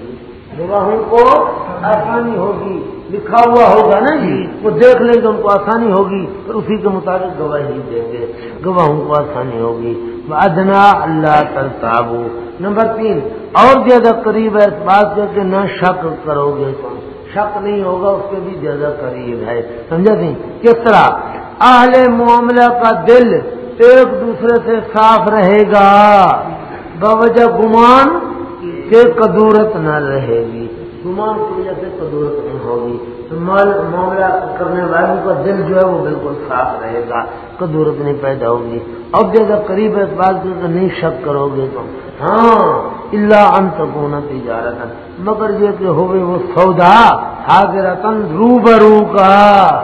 گواہوں کو آسانی ہوگی۔ لکھا ہوا ہوگا نا جی وہ دیکھ لیں گے ان کو آسانی ہوگی، پھر اسی کے مطابق گواہی دیں گے۔ گواہوں کو آسانی ہوگی۔ ادنا اللہ ترتابو نمبر تین، اور زیادہ قریب ہے اس بات کر کے نہ شک کرو گے تم۔ شک نہیں ہوگا، اس کے بھی زیادہ قریب ہے۔ سمجھا نہیں؟ کس طرح؟ اہل معاملہ کا دل ایک دوسرے سے صاف رہے گا۔ بوجہ گمان کہ قدورت نہ رہے گی۔ گمان کی وجہ سے قدورت نہیں ہوگی۔ معاملہ کرنے والوں کا دل جو ہے وہ بالکل صاف رہے گا قدورت نہیں پیدا ہوگی۔ اب جگہ قریب اس بات کی تو نہیں شک کرو گے تم۔ ہاں اللہ انتقون تجارت مگر یہ کہ ہوئے وہ سودا حاضرتن روبرو کا۔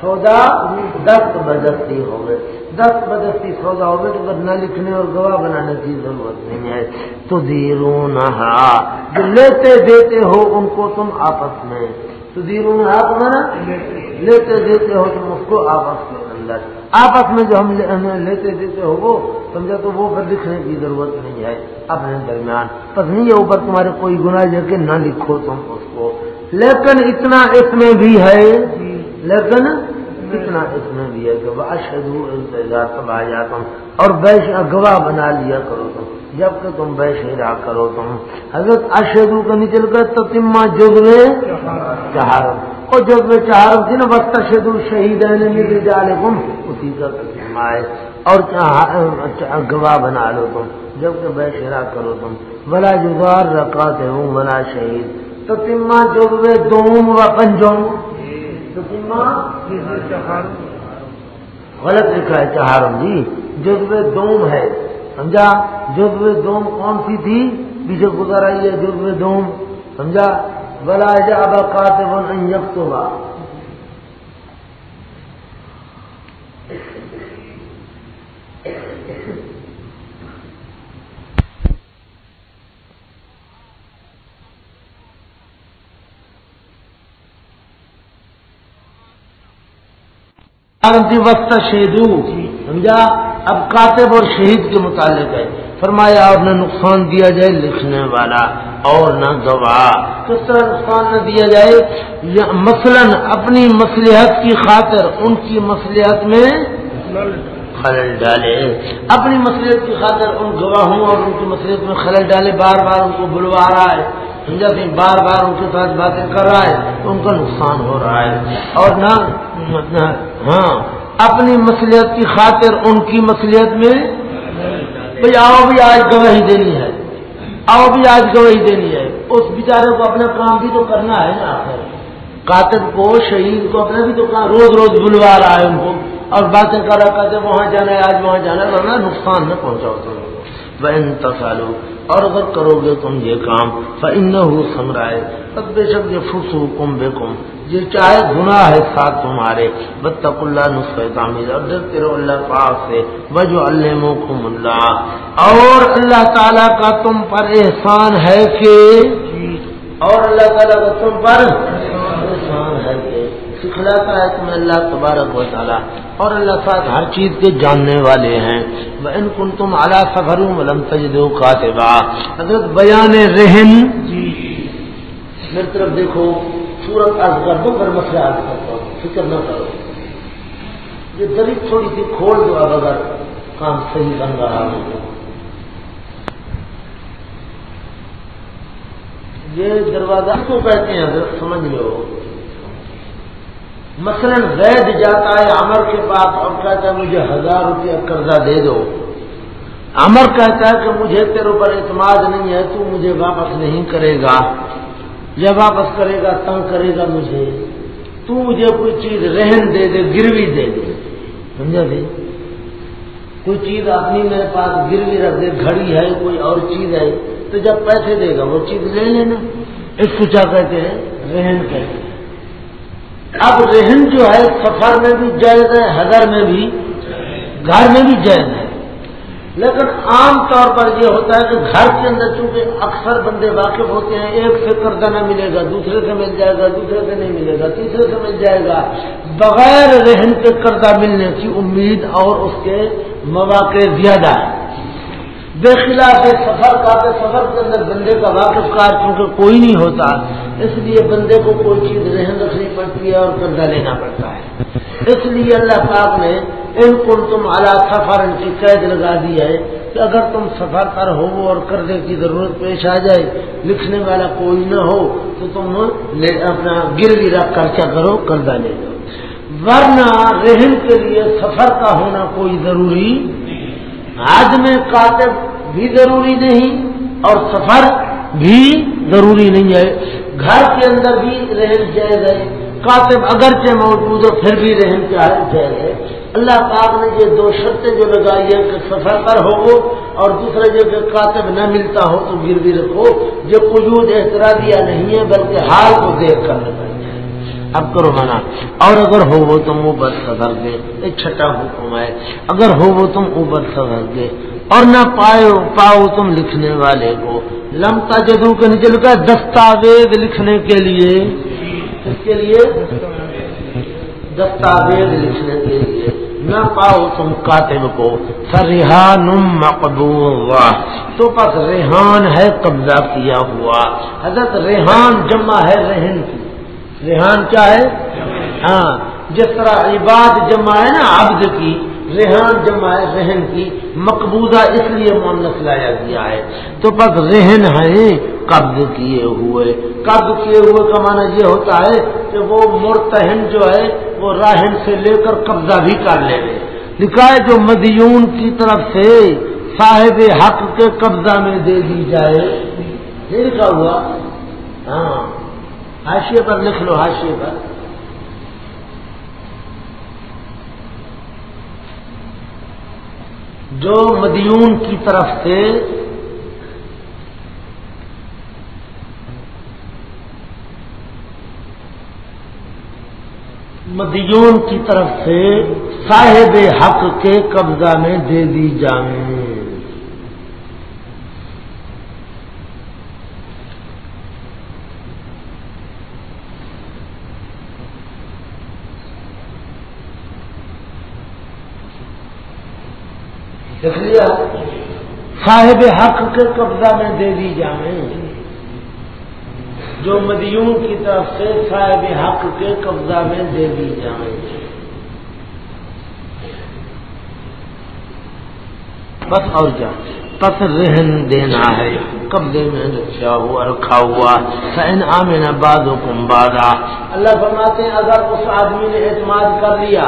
سودا دست بدستی ہو گئے دست بدستی سودا ہو گئے تو نہ لکھنے اور گواہ بنانے کی ضرورت نہیں ہے۔ تو دیرو جو لیتے دیتے ہو ان کو تم آپس میں۔ تو دیرو نہا نا لیتے دیتے ہو تم اس کو آپس کے اندر آپس میں جو ہم لیتے دیتے ہو وہ سمجھا تو وہ پھر لکھنے کی ضرورت نہیں ہے۔ اپنے درمیان۔ پس نہیں ہے اوپر تمہارے کوئی گناہ جا کے نہ لکھو تم اس کو۔ لیکن اتنا اس میں بھی ہے۔ لیکن کتنا اس میں بھی ہے کہ اشدو انتظار تب آ جاتا ہوں اور بیش گواہ بنا لیا کرو تم۔ جبکہ تم بیش ہرا کرو تم۔ حضرت اشدو کا نچل کر تو تما جگوے چہارم۔ اور جگوے چہارم تھی نا بس تشدو شہید اسی کا تما ہے۔ اور گواہ بنا لو تم۔ جبکہ بیش ہرا کرو تم۔ بلا جگار رکھاتے ہوں بنا شہید تو تما جگوے دوم و پنجوم غلط لکھا ہے چہارم جی جزو دوم ہے، سمجھا؟ جزو دوم کون سی تھی؟ پیچھے گزر آئی ہے جزو دوم، سمجھا؟ بلا جاب کاتب تو وسط شہدو سمجھا؟ اب کاتب اور شہید کے متعلق ہے۔ فرمایا اور نہ نقصان دیا جائے لکھنے والا اور نہ گواہ۔ کس طرح نقصان نہ دیا جائے؟ مثلا اپنی مصلحت کی خاطر ان کی مصلحت میں خلل ڈالے۔ اپنی مصلحت کی خاطر ان گواہوں اور ان کی مصلحت میں خلل ڈالے بار بار ان کو بلوا رہا ہے۔ سمجھا؟ کہ بار بار ان کے ساتھ باتیں کر رہا ہے تو ان کا نقصان ہو رہا ہے۔ اور نہ ہاں اپنی مصلیت کی خاطر ان کی مصلیت میں بھائی آؤ بھی آج گواہی دینی ہے، آؤ بھی آج گواہی دینی ہے۔ اس بیچارے کو اپنا کام بھی تو کرنا ہے نا۔ آخر کاتب کو، شہید کو اپنا بھی تو کام، روز روز بلوا رہا ہے ان کو۔ اور باتیں کر رہا کہتے وہاں جانا ہے، آج وہاں جانا ہے نقصان نہ پہنچاؤ تم انتقالو اور اگر کرو گے تم یہ کام فن ہو سمرائے تب بے شک یہ فس حکم بے کم یہ چاہے گناہ ہے ساتھ تمہارے بتک اللہ نسخہ تعمیر اور ڈرتے رہو اللہ پاک سے وجو اللہ محکم اللہ اور اللہ تعالیٰ کا تم پر احسان ہے کہ اور اللہ تعالیٰ کا تم پر احسان ہے کہ سکھلاتا ہے تمہیں اللہ تبارک و تعالیٰ اور اللہ صاحب ہر چیز کے جاننے والے ہیں۔ ان کن تم اعلیٰ سفر ملم سجدو کاتبا حضرت بیان رہن جی۔ میری طرف دیکھو سورت آج کر دو پھر مسئلہ آج کرتا ہوں فکر نہ کرو۔ یہ دری تھوڑی سی کھول دو اب اگر کام صحیح بن رہا ہو۔ یہ دروازہ کو کہتے ہیں حضرت؟ سمجھ لو۔ مثلا زید جاتا ہے عمر کے پاس اور کہتا ہے مجھے ہزار روپیہ قرضہ دے دو۔ امر کہتا ہے کہ مجھے تیرے اوپر اعتماد نہیں ہے، تو مجھے واپس نہیں کرے گا۔ یا واپس کرے گا، تنگ کرے گا مجھے۔ تو مجھے کوئی چیز رہن دے دے، گروی دے دے۔ سمجھا دے کوئی چیز اپنی میرے پاس گروی رکھ دے، گھڑی ہے، کوئی اور چیز ہے، تو جب پیسے دے گا، وہ چیز لے لینا۔ اس کو کیا کہتے ہیں؟ رہن کہتے ہیں۔ اب رہن جو ہے، سفر میں بھی جائز ہے، حضر میں بھی، گھر میں بھی جائز ہے۔ لیکن عام طور پر یہ ہوتا ہے کہ گھر کے اندر چونکہ اکثر بندے واقف ہوتے ہیں، ایک سے قرضہ نہ ملے گا، دوسرے سے مل جائے گا، دوسرے سے نہیں ملے گا، تیسرے سے مل جائے گا۔ بغیر رہن کے قرضہ ملنے کی امید اور اس کے مواقع زیادہ ہے بے خلاف سفر کا سفر کے اندر بندے کا واقف کار چونکہ کوئی نہیں ہوتا، اس لیے بندے کو کوئی چیز رہن رکھنی پڑتی ہے اور قرضہ لینا پڑتا ہے۔ اس لیے اللہ پاک نے ان کو تم اعلیٰ سفر ان کی قید لگا دی ہے کہ اگر تم سفر پر ہو اور قرضے کی ضرورت پیش آ جائے، لکھنے والا کوئی نہ ہو، تو تم اپنا گروی رکھ کر کیا کرو، قرضہ لے لو۔ ورنہ رہن کے لیے سفر کا ہونا کوئی ضروری آج میں کاتب بھی ضروری نہیں اور سفر بھی ضروری نہیں ہے۔ گھر کے اندر بھی رہن جائز ہے۔ کاتب اگرچہ موجود ہو پھر بھی رہن جائز ہے۔ اللہ پاک نے یہ دو شرطیں جو لگائی ہے کہ سفر پر ہو اور دوسرے جگہ کاتب نہ ملتا ہو تو گروی رکھو۔ یہ کجود احتراضیہ نہیں ہے، بلکہ حال کو دیکھ کر لگائی اب کرو منع اور اگر ہو وہ تم اوبر سدر دے ایک چھٹا حکم ہے۔ اگر ہو وہ تم اوبر سدر دے، اور نہ پاؤ پاؤ تم لکھنے والے کو۔ لمتا جدو کے نیچے لکھا دستاویز لکھنے کے لیے۔ اس کے لیے؟ دستاویز لکھنے کے لیے۔ نہ پاؤ تم کاتب کو۔ سریحان مقبول تو پس ریحان ہے قبضہ کیا ہوا۔ حضرت ریحان جمع ہے رہن کی۔ ریحان کیا ہے؟ ہاں جس طرح عباد جمع ہے نا، عبد کی، ریحان جمع ہے رہن کی، مقبوضہ اس لیے مونس لایا گیا ہے۔ تو بس رہن ہے، قبض کیے ہوئے۔ قبض کیے ہوئے کا معنی یہ ہوتا ہے کہ وہ مرتہن جو ہے، وہ راہن سے لے کر قبضہ بھی کر لے۔ گئے لکھا ہے جو مدیون کی طرف سے صاحب حق کے قبضہ میں دے دی جائے۔ یہ لکھا ہوا۔ ہاں۔ حاشیے پر لکھ لو، حاشیے پر۔ جو مدیون کی طرف سے مدیون کی طرف سے صاحب حق کے قبضہ میں دے دی جائیں لیا۔ صاحب حق کے قبضہ میں دے دی جائیں جو مدیوں کی طرف سے صاحب حق کے قبضہ میں دے دی جائیں بس اور کیا پس رہن دینا ہے، قبضے میں رکھا ہوا رکھا ہوا۔ سین آمین باد حکم بادا اللہ فرماتے ہیں، اگر اس آدمی نے اعتماد کر لیا،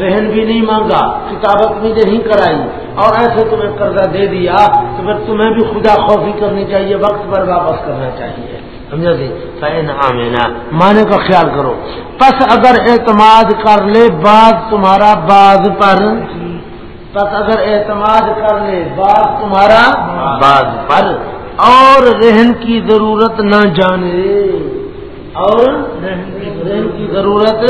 رہن بھی نہیں مانگا، کتابت بھی نہیں کرائی، اور ایسے تمہیں قرضہ دے دیا، تو پھر تمہیں بھی خدا خوفی کرنی چاہیے، وقت پر واپس کرنا چاہیے۔ سمجھا جی؟ فین آمینا مانے کا خیال کرو۔ پس اگر اعتماد کر لے بعد تمہارا بعد پر پس اگر اعتماد کر لے بعد تمہارا بعد پر اور رہن کی ضرورت نہ جانے۔ اور رہن کی ضرورت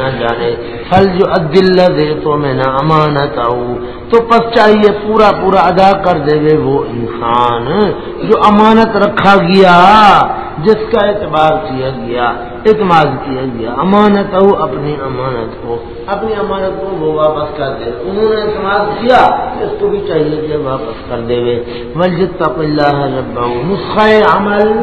نہ جانے۔ پھل جو عدل دے تو میں نہ امانت آؤں تو پس چاہیے پورا پورا ادا کر دے وہ انسان جو امانت رکھا گیا۔ جس کا اعتبار کیا گیا، اعتماد کیا گیا، امانت ہو، اپنی امانت کو، اپنی امانت کو وہ واپس کر دے۔ انہوں نے اعتماد کیا، اس کو بھی چاہیے کہ واپس کر دے مسجد تک اللہ ربا نسخہ عمل۔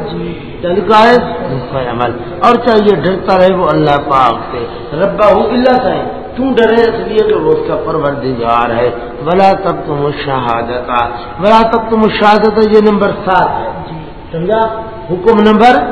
طریقہ ہے نسخہ عمل۔ اور چاہیے ڈرتا رہے وہ اللہ پاک سے۔ ربا ہو اللہ چاہیے کیوں ڈرے اس لیے کہ وہ اس کا پروردگار ہے۔ بلا تب تم شہادت بلا تب تم شہادت یہ نمبر سات ہے۔ جی، سمجھا؟ حکم نمبر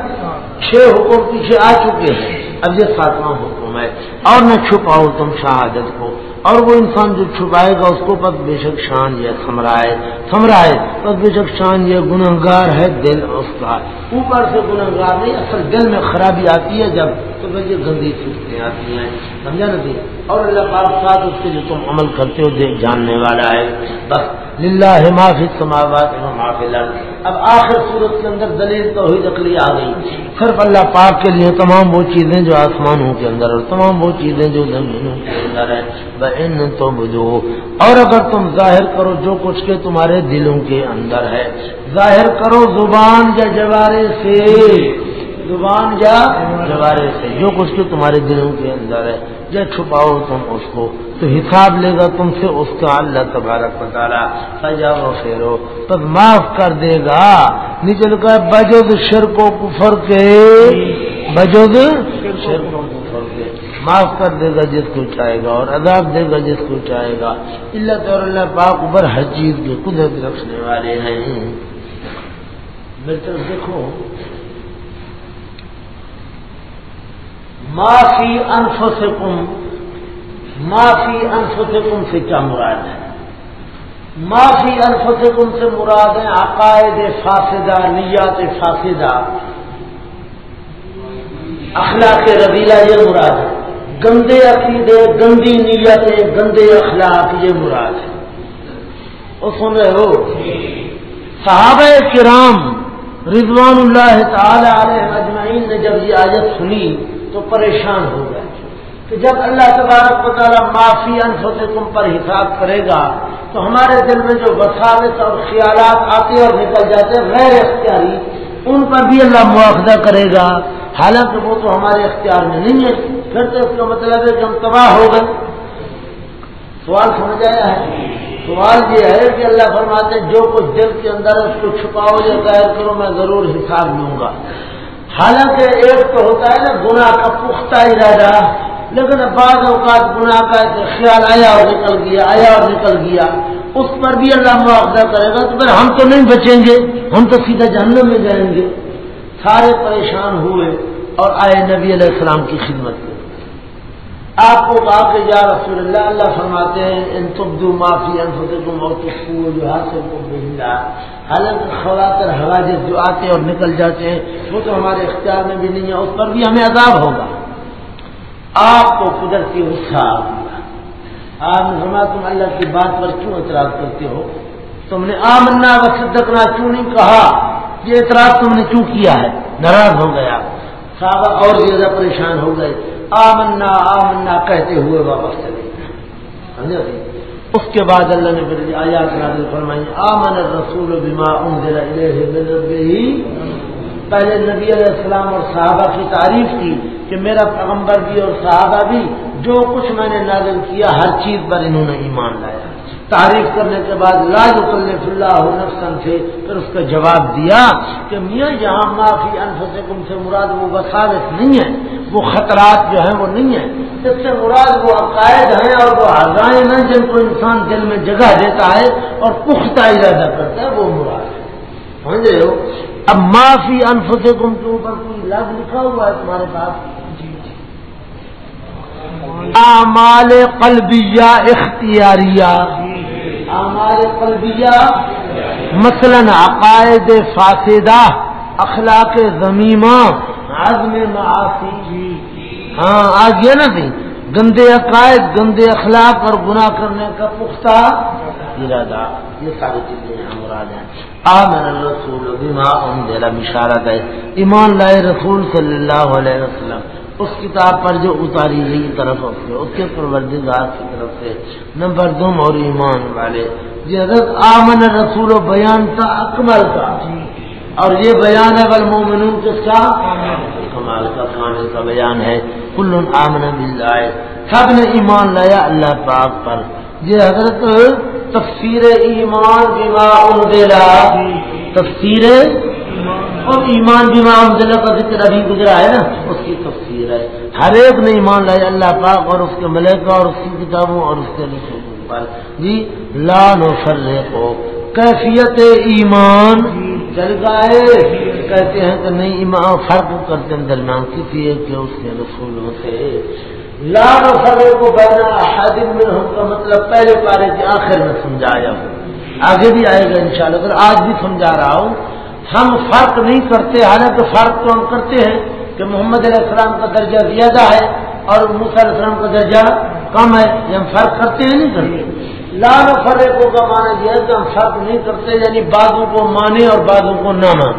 چھ حکم پیچھے آ چکے ہیں۔ اب یہ ساتواں حکم ہے۔ اور نہ چھپاؤ تم شہادت کو۔ اور وہ انسان جو چھپائے گا اس کو پس بے شک شان یہ سمرائے سمرائے پس بے شک شان یہ گنہگار ہے دل اس کا۔ اوپر سے گنہگار نہیں، اصل دل میں خرابی آتی ہے جب تو پھر یہ گندی چیزیں آتی ہیں، سمجھا نہیں اور اللہ پاک ساتھ اس کے جو تم عمل کرتے ہو دیکھ جاننے والا ہے، بس للہ معافی سماوات اب آخر صورت کے اندر دلیل تو عقلی آ گئی۔ صرف اللہ پاک کے لیے تمام وہ چیزیں جو آسمانوں کے اندر اور تمام وہ چیزیں جو زمینوں کے اندر ہیں۔ تو بجو اور اگر تم ظاہر کرو جو کچھ کے تمہارے دلوں کے اندر ہے۔ ظاہر کرو زبان یا جوارے سے۔ زبان یا جوارے سے۔ جو کچھ کے تمہارے دلوں کے اندر ہے۔ یا چھپاؤ تم اس کو، تو حساب لے گا تم سے اس کا اللہ تبارک بتالا سجا و پھیرو تب معاف کر دے گا۔ نچل کر بجود شرک و کفر کے۔ بجود شرک و کفر کے۔ معاف کر دے گا جس کو چاہے گا اور عذاب دے گا جس کو چاہے گا۔ اللہ تو اللہ پاک اوپر ہر چیز کے قدرت رکھنے والے ہیں۔ میری طرف دیکھو۔ معافی انف سے کم معافی انف سے کم سے کیا مراد ہے؟ معافی انف سے کم سے مراد ہے عقائد فاسدہ نیات فاسدہ۔ اخلاق ربیلا یہ مراد ہے۔ گندے عقیدے، گندی نیتیں، گندے اخلاق یہ مراد ہے۔ وہ سن رہے ہو؟ صحابہ کرام رضوان اللہ تعالی علیہ اجمعین نے جب یہ آیت سنی تو پریشان ہو گئے کہ جب اللہ تبارک و تعالیٰ معافی انفوں تم پر حساب کرے گا تو ہمارے دل میں جو وساوت اور خیالات آتے اور نکل جاتے غیر اختیاری، ان پر بھی اللہ مواخذہ کرے گا۔ حالانکہ وہ تو ہمارے اختیار میں نہیں ہے پھر تو اس کا مطلب ہے کہ ہم تباہ ہو گئے۔ سوال سمجھ آیا ہے؟ سوال یہ ہے کہ اللہ فرماتے جو کچھ دل کے اندر اس کو چھپاؤ یا ظاہر کرو، میں ضرور حساب لوں گا۔ حالانکہ ایک تو ہوتا ہے نا، گناہ کا پختہ ارادہ۔ لیکن بعض اوقات گناہ کا خیال آیا اور نکل گیا، آیا اور نکل گیا۔ اس پر بھی اللہ معاوضہ کرے گا تو پھر ہم تو نہیں بچیں گے، ہم تو سیدھا جہنم میں جائیں گے۔ سارے پریشان ہوئے اور آئے نبی علیہ السلام کی خدمت میں۔ آپ کو کہا کہ یا رسول اللہ اللہ فرماتے ہیں، ان تبدو معافی انفسکم اور جو حاصل کو بہنگا حالانکہ خواتر حواجت جو آتے اور نکل جاتے ہیں، وہ تو ہمارے اختیار میں بھی نہیں ہے، اس پر بھی ہمیں عذاب ہوگا۔ آپ کو قدرتی غصہ آ گیا آپ نے فرمایا، تم اللہ کی بات پر کیوں اعتراض کرتے ہو؟ تم نے آمنا و صدقنا کیوں نہیں کہا؟ یہ اعتراض تم نے کیوں کیا ہے؟ ناراض ہو گیا صحابہ اور زیادہ پریشان ہو گئے۔ آمنا آمنا، کہتے ہوئے واپس چلے سمجھا اس کے بعد اللہ نے پھر آیات نازل فرمائی، آمن الرسول بما انزل الیہ من ربہ۔ پہلے نبی علیہ السلام اور صحابہ کی تعریف کی کہ میرا پیغمبر بھی اور صحابہ بھی جو کچھ میں نے نازل کیا، ہر چیز پر انہوں نے ایمان لایا۔ تعریف کرنے کے بعد لاج اکلف اللہ نفسن سے، پھر اس کا جواب دیا کہ میاں جہاں معافی انفسکم سے مراد وہ وساوت نہیں ہے، وہ خطرات جو ہیں وہ نہیں ہیں۔ اس سے مراد وہ عقائد ہیں اور وہ عزائم ہیں جن کو انسان دل میں جگہ دیتا ہے اور پختہ ارادہ کرتا ہے، وہ مراد ہے۔ سمجھ رہے ہو؟ اب معافی انفسکم کے اوپر کوئی لفظ لکھا ہوا ہے تمہارے پاس؟ جی، جی۔ اعمال قلبیہ اختیاریہ۔ اعمال قلبیہ مثلا عقائد فاسدہ اخلاق زمیمہ عزم معافی ہاں آج یہ نہ تھی گندے عقائد گندے اخلاق اور گناہ کرنے کا پختہ ارادہ۔ یہ ساری چیزیں مراد ہیں۔ آمن الرسول بما انزل بشارت ہے ایمان لائے رسول صلی اللہ علیہ وسلم۔ اس کتاب پر جو اتاری گئی طرف سے اس کے پروردگار کی طرف سے۔ نمبر دو اور ایمان والے۔ یہ حضرت آمن رسول و بیان تھا اکمل کا۔ اور یہ بیان ہے بل مومن کس کا کمال کا کھانے کا بیان ہے۔ کل آمن باللہ۔ سب نے ایمان لایا اللہ پاک پر۔ یہ حضرت تفسیر ایمان بما انزلا تفسیر اور ایمان بما انزلا کا ذکر ابھی گزرا ہے نا اس کی تفسیر ہے۔ ہر ایک نے ایمان لایا اللہ پاک اور اس کے ملکہ اور اس کی کتابوں اور اس کے پر جی لال و فرے کو کیفیت ایمان۔ چل گئے کہتے ہیں کہ نہیں ایمان فرق کرتے ہیں درمیان کسی ایک کے اس کے رسولوں سے لال و فرے کو بہنا حادم میں ہم کا مطلب پہلے پارے کے آخر میں سمجھایا۔ ہوں آگے بھی آئے گا انشاءاللہ شاء آج بھی سمجھا رہا ہوں ہم فرق نہیں کرتے، حالانکہ فرق تو ہم کرتے ہیں کہ محمد علیہ السلام کا درجہ زیادہ ہے اور علیہ السلام کا درجہ کم ہے، یہ ہم فرق کرتے ہیں نہیں کرتے؟ لال فرقوں کا مانا دیا کہ ہم فرق نہیں کرتے یعنی بعضوں کو مانے اور بعضوں کو نہ مانے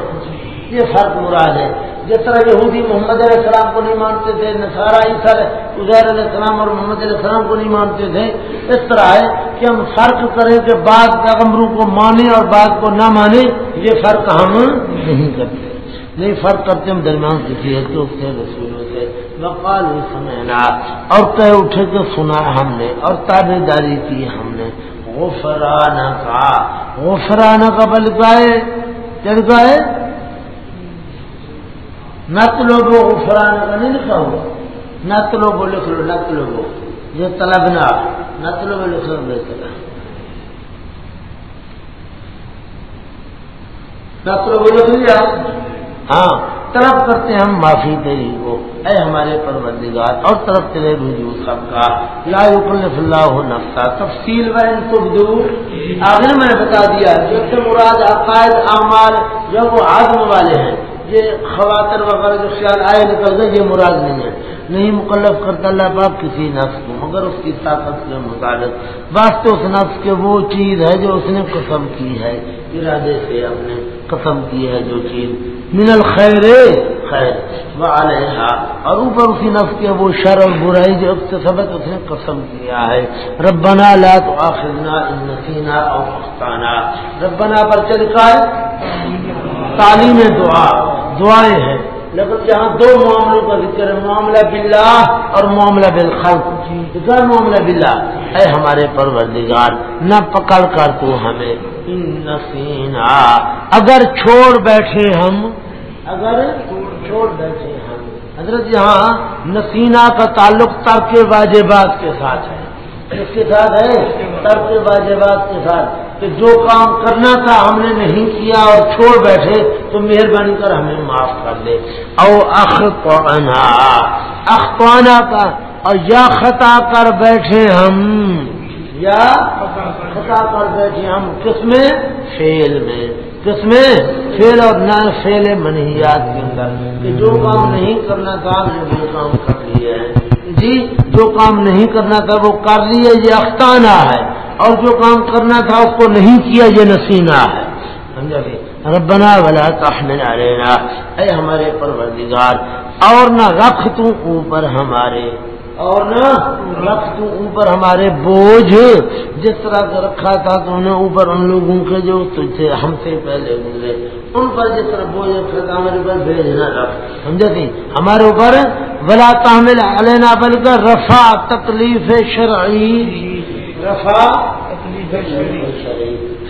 یہ فرق مراد ہے۔ جس طرح یہودی محمد علیہ السلام کو نہیں مانتے تھے نسارا عیسر عزیر علیہ السلام اور محمد علیہ السلام کو نہیں مانتے تھے۔ اس طرح ہے کہ ہم فرق کریں کہ بعض پیغمبروں کو مانے اور بعض کو نہ مانے یہ فرق ہم نہیں کرتے۔ نہیں، فرق کرتے ہم درمیان کسی ہے کہ اس سے وقال سمعنا اور کہہ اٹھے کہ سنا ہم نے، اور تابے داری کی ہم نے۔ غفرانہ کا غفرانہ کا بل گائے چل گائے۔ نت لوگوں کو کا نہیں لکھا ہوا۔ نت لوگوں لکھ لو نت لوگوں یہ طلب نہ۔ نت لوگوں لکھ لو بہتر نت لوگوں لکھ لیا۔ ہاں طرف کرتے ہم، معافی تیری کو اے ہمارے پروردگار، اور طرف تیرے رجوع سب کا۔ لا یکلف اللہ نفسا۔ تفصیل و ان تبدو۔ آگے میں نے بتا دیا، جو مراد عقائد، اعمال، جو وہ عزم والے ہیں۔ یہ خواتر وغیرہ جو خیال آئے نکل گئے یہ مراد نہیں ہے۔ نہیں مکلف کرتا اللہ پاک کسی نفس کو، مگر اس کی طاقت کے مطابق۔ واسطے اس نفس کے وہ چیز ہے جو اس نے قسم کی ہے۔ ارادے سے اپنے قسم کی ہے جو چیز۔ من الخیر، خیر۔ وہ علیہ اور اوپر اسی نفس کے وہ شر اور برائی جو سبق اس نے قسم کیا ہے۔ ربنا لا تو آخرنا نسینا اور ربنا پر چل کر تعلیم دعا۔ دعائیں ہیں۔ لیکن جہاں دو معاملوں کا ذکر ہے، معاملہ باللہ اور معاملہ بالخلق۔ جی، ذکر معاملہ باللہ۔ اے ہمارے پروردگار، نہ پکڑ کر تو ہمیں۔ نسینا اگر چھوڑ بیٹھے ہم، اگر چھوڑ بیٹھے ہم۔ حضرت یہاں نسینا کا تعلق ترک واجبات کے ساتھ ہے۔ اس کے ساتھ ہے؟ ترک واجبات کے ساتھ۔ کہ جو کام کرنا تھا ہم نے نہیں کیا اور چھوڑ بیٹھے، تو مہربانی کر ہمیں معاف کر دے۔ او اخوانا اخوانا کا اور یا خطا کر بیٹھے ہم۔ یا خطا کر بیٹھے ہم کس میں؟ فیل میں۔ کس میں؟ فیل اور نہ فیل منہیات کے اندر۔ کہ جو کام نہیں کرنا تھا، ہم نے وہ کام کر لیے ہیں جی جو کام نہیں کرنا تھا، وہ کر لیے یہ اختانہ ہے۔ اور جو کام کرنا تھا اس کو نہیں کیا یہ نسینا ہے۔ سمجھا ربنا ولا تحمل علينا اے ہمارے پروردگار، اور نہ رکھ تو اوپر ہمارے، اور نہ رکھ تو اوپر ہمارے بوجھ۔ جس طرح کا رکھا تھا تو انہیں اوپر ان لوگوں کے جو تجھ سے ہم سے پہلے گزرے۔ ان پر جس طرح بوجھ رکھا تھا، ہمارے اوپر بھیج نہ رکھ۔ سمجھے تھی ہمارے اوپر ولا تحمل علينا بلکہ رفع تکلیف شرعی۔ رفا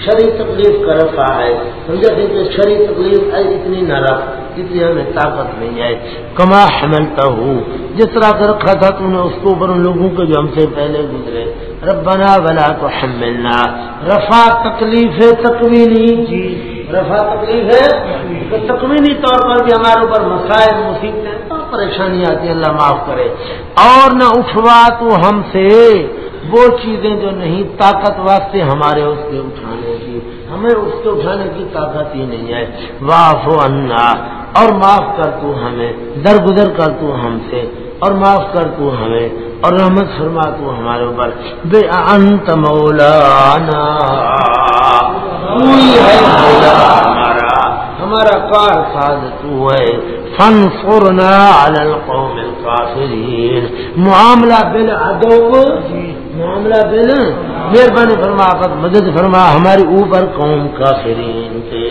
شری تکلیف کا رفا ہے۔ سمجھا کہ شری تکلیف ہے، اتنی نہ رف اتنی ہمیں طاقت نہیں ہے۔ کما حملتا ہوں جس طرح کا رکھا تھا تو نے اس کو اوپر ان لوگوں کے جو ہم سے پہلے گزرے۔ ربنا بلا تو حملنا رفا تکلیف ہے تکوینی جی رفا تکلیف ہے تکوینی طور پر بھی ہمارے اوپر مسائل، مصیبتیں پریشانی آتی ہے اللہ معاف کرے۔ اور نہ اٹھوا تو ہم سے۔ وہ چیزیں جو نہیں، طاقت واسطے ہمارے اس کے اٹھانے کی، ہمیں اس کے اٹھانے کی طاقت ہی نہیں ہے۔ واف انا اور معاف کر تو ہمیں، درگزر کر تو ہم سے، اور معاف کر تو ہمیں، اور رحمت فرما تو ہمارے اوپر۔ بے انت مولانا، کوئی ہے مولا ہمارا ہمارا کار ساز تو ہے۔ فن فرنا القوم الکافرین معاملہ بالعدو۔ معاملہ دینا مہربانی فرما آپ مدد فرما ہماری اوپر قوم کا فرین کے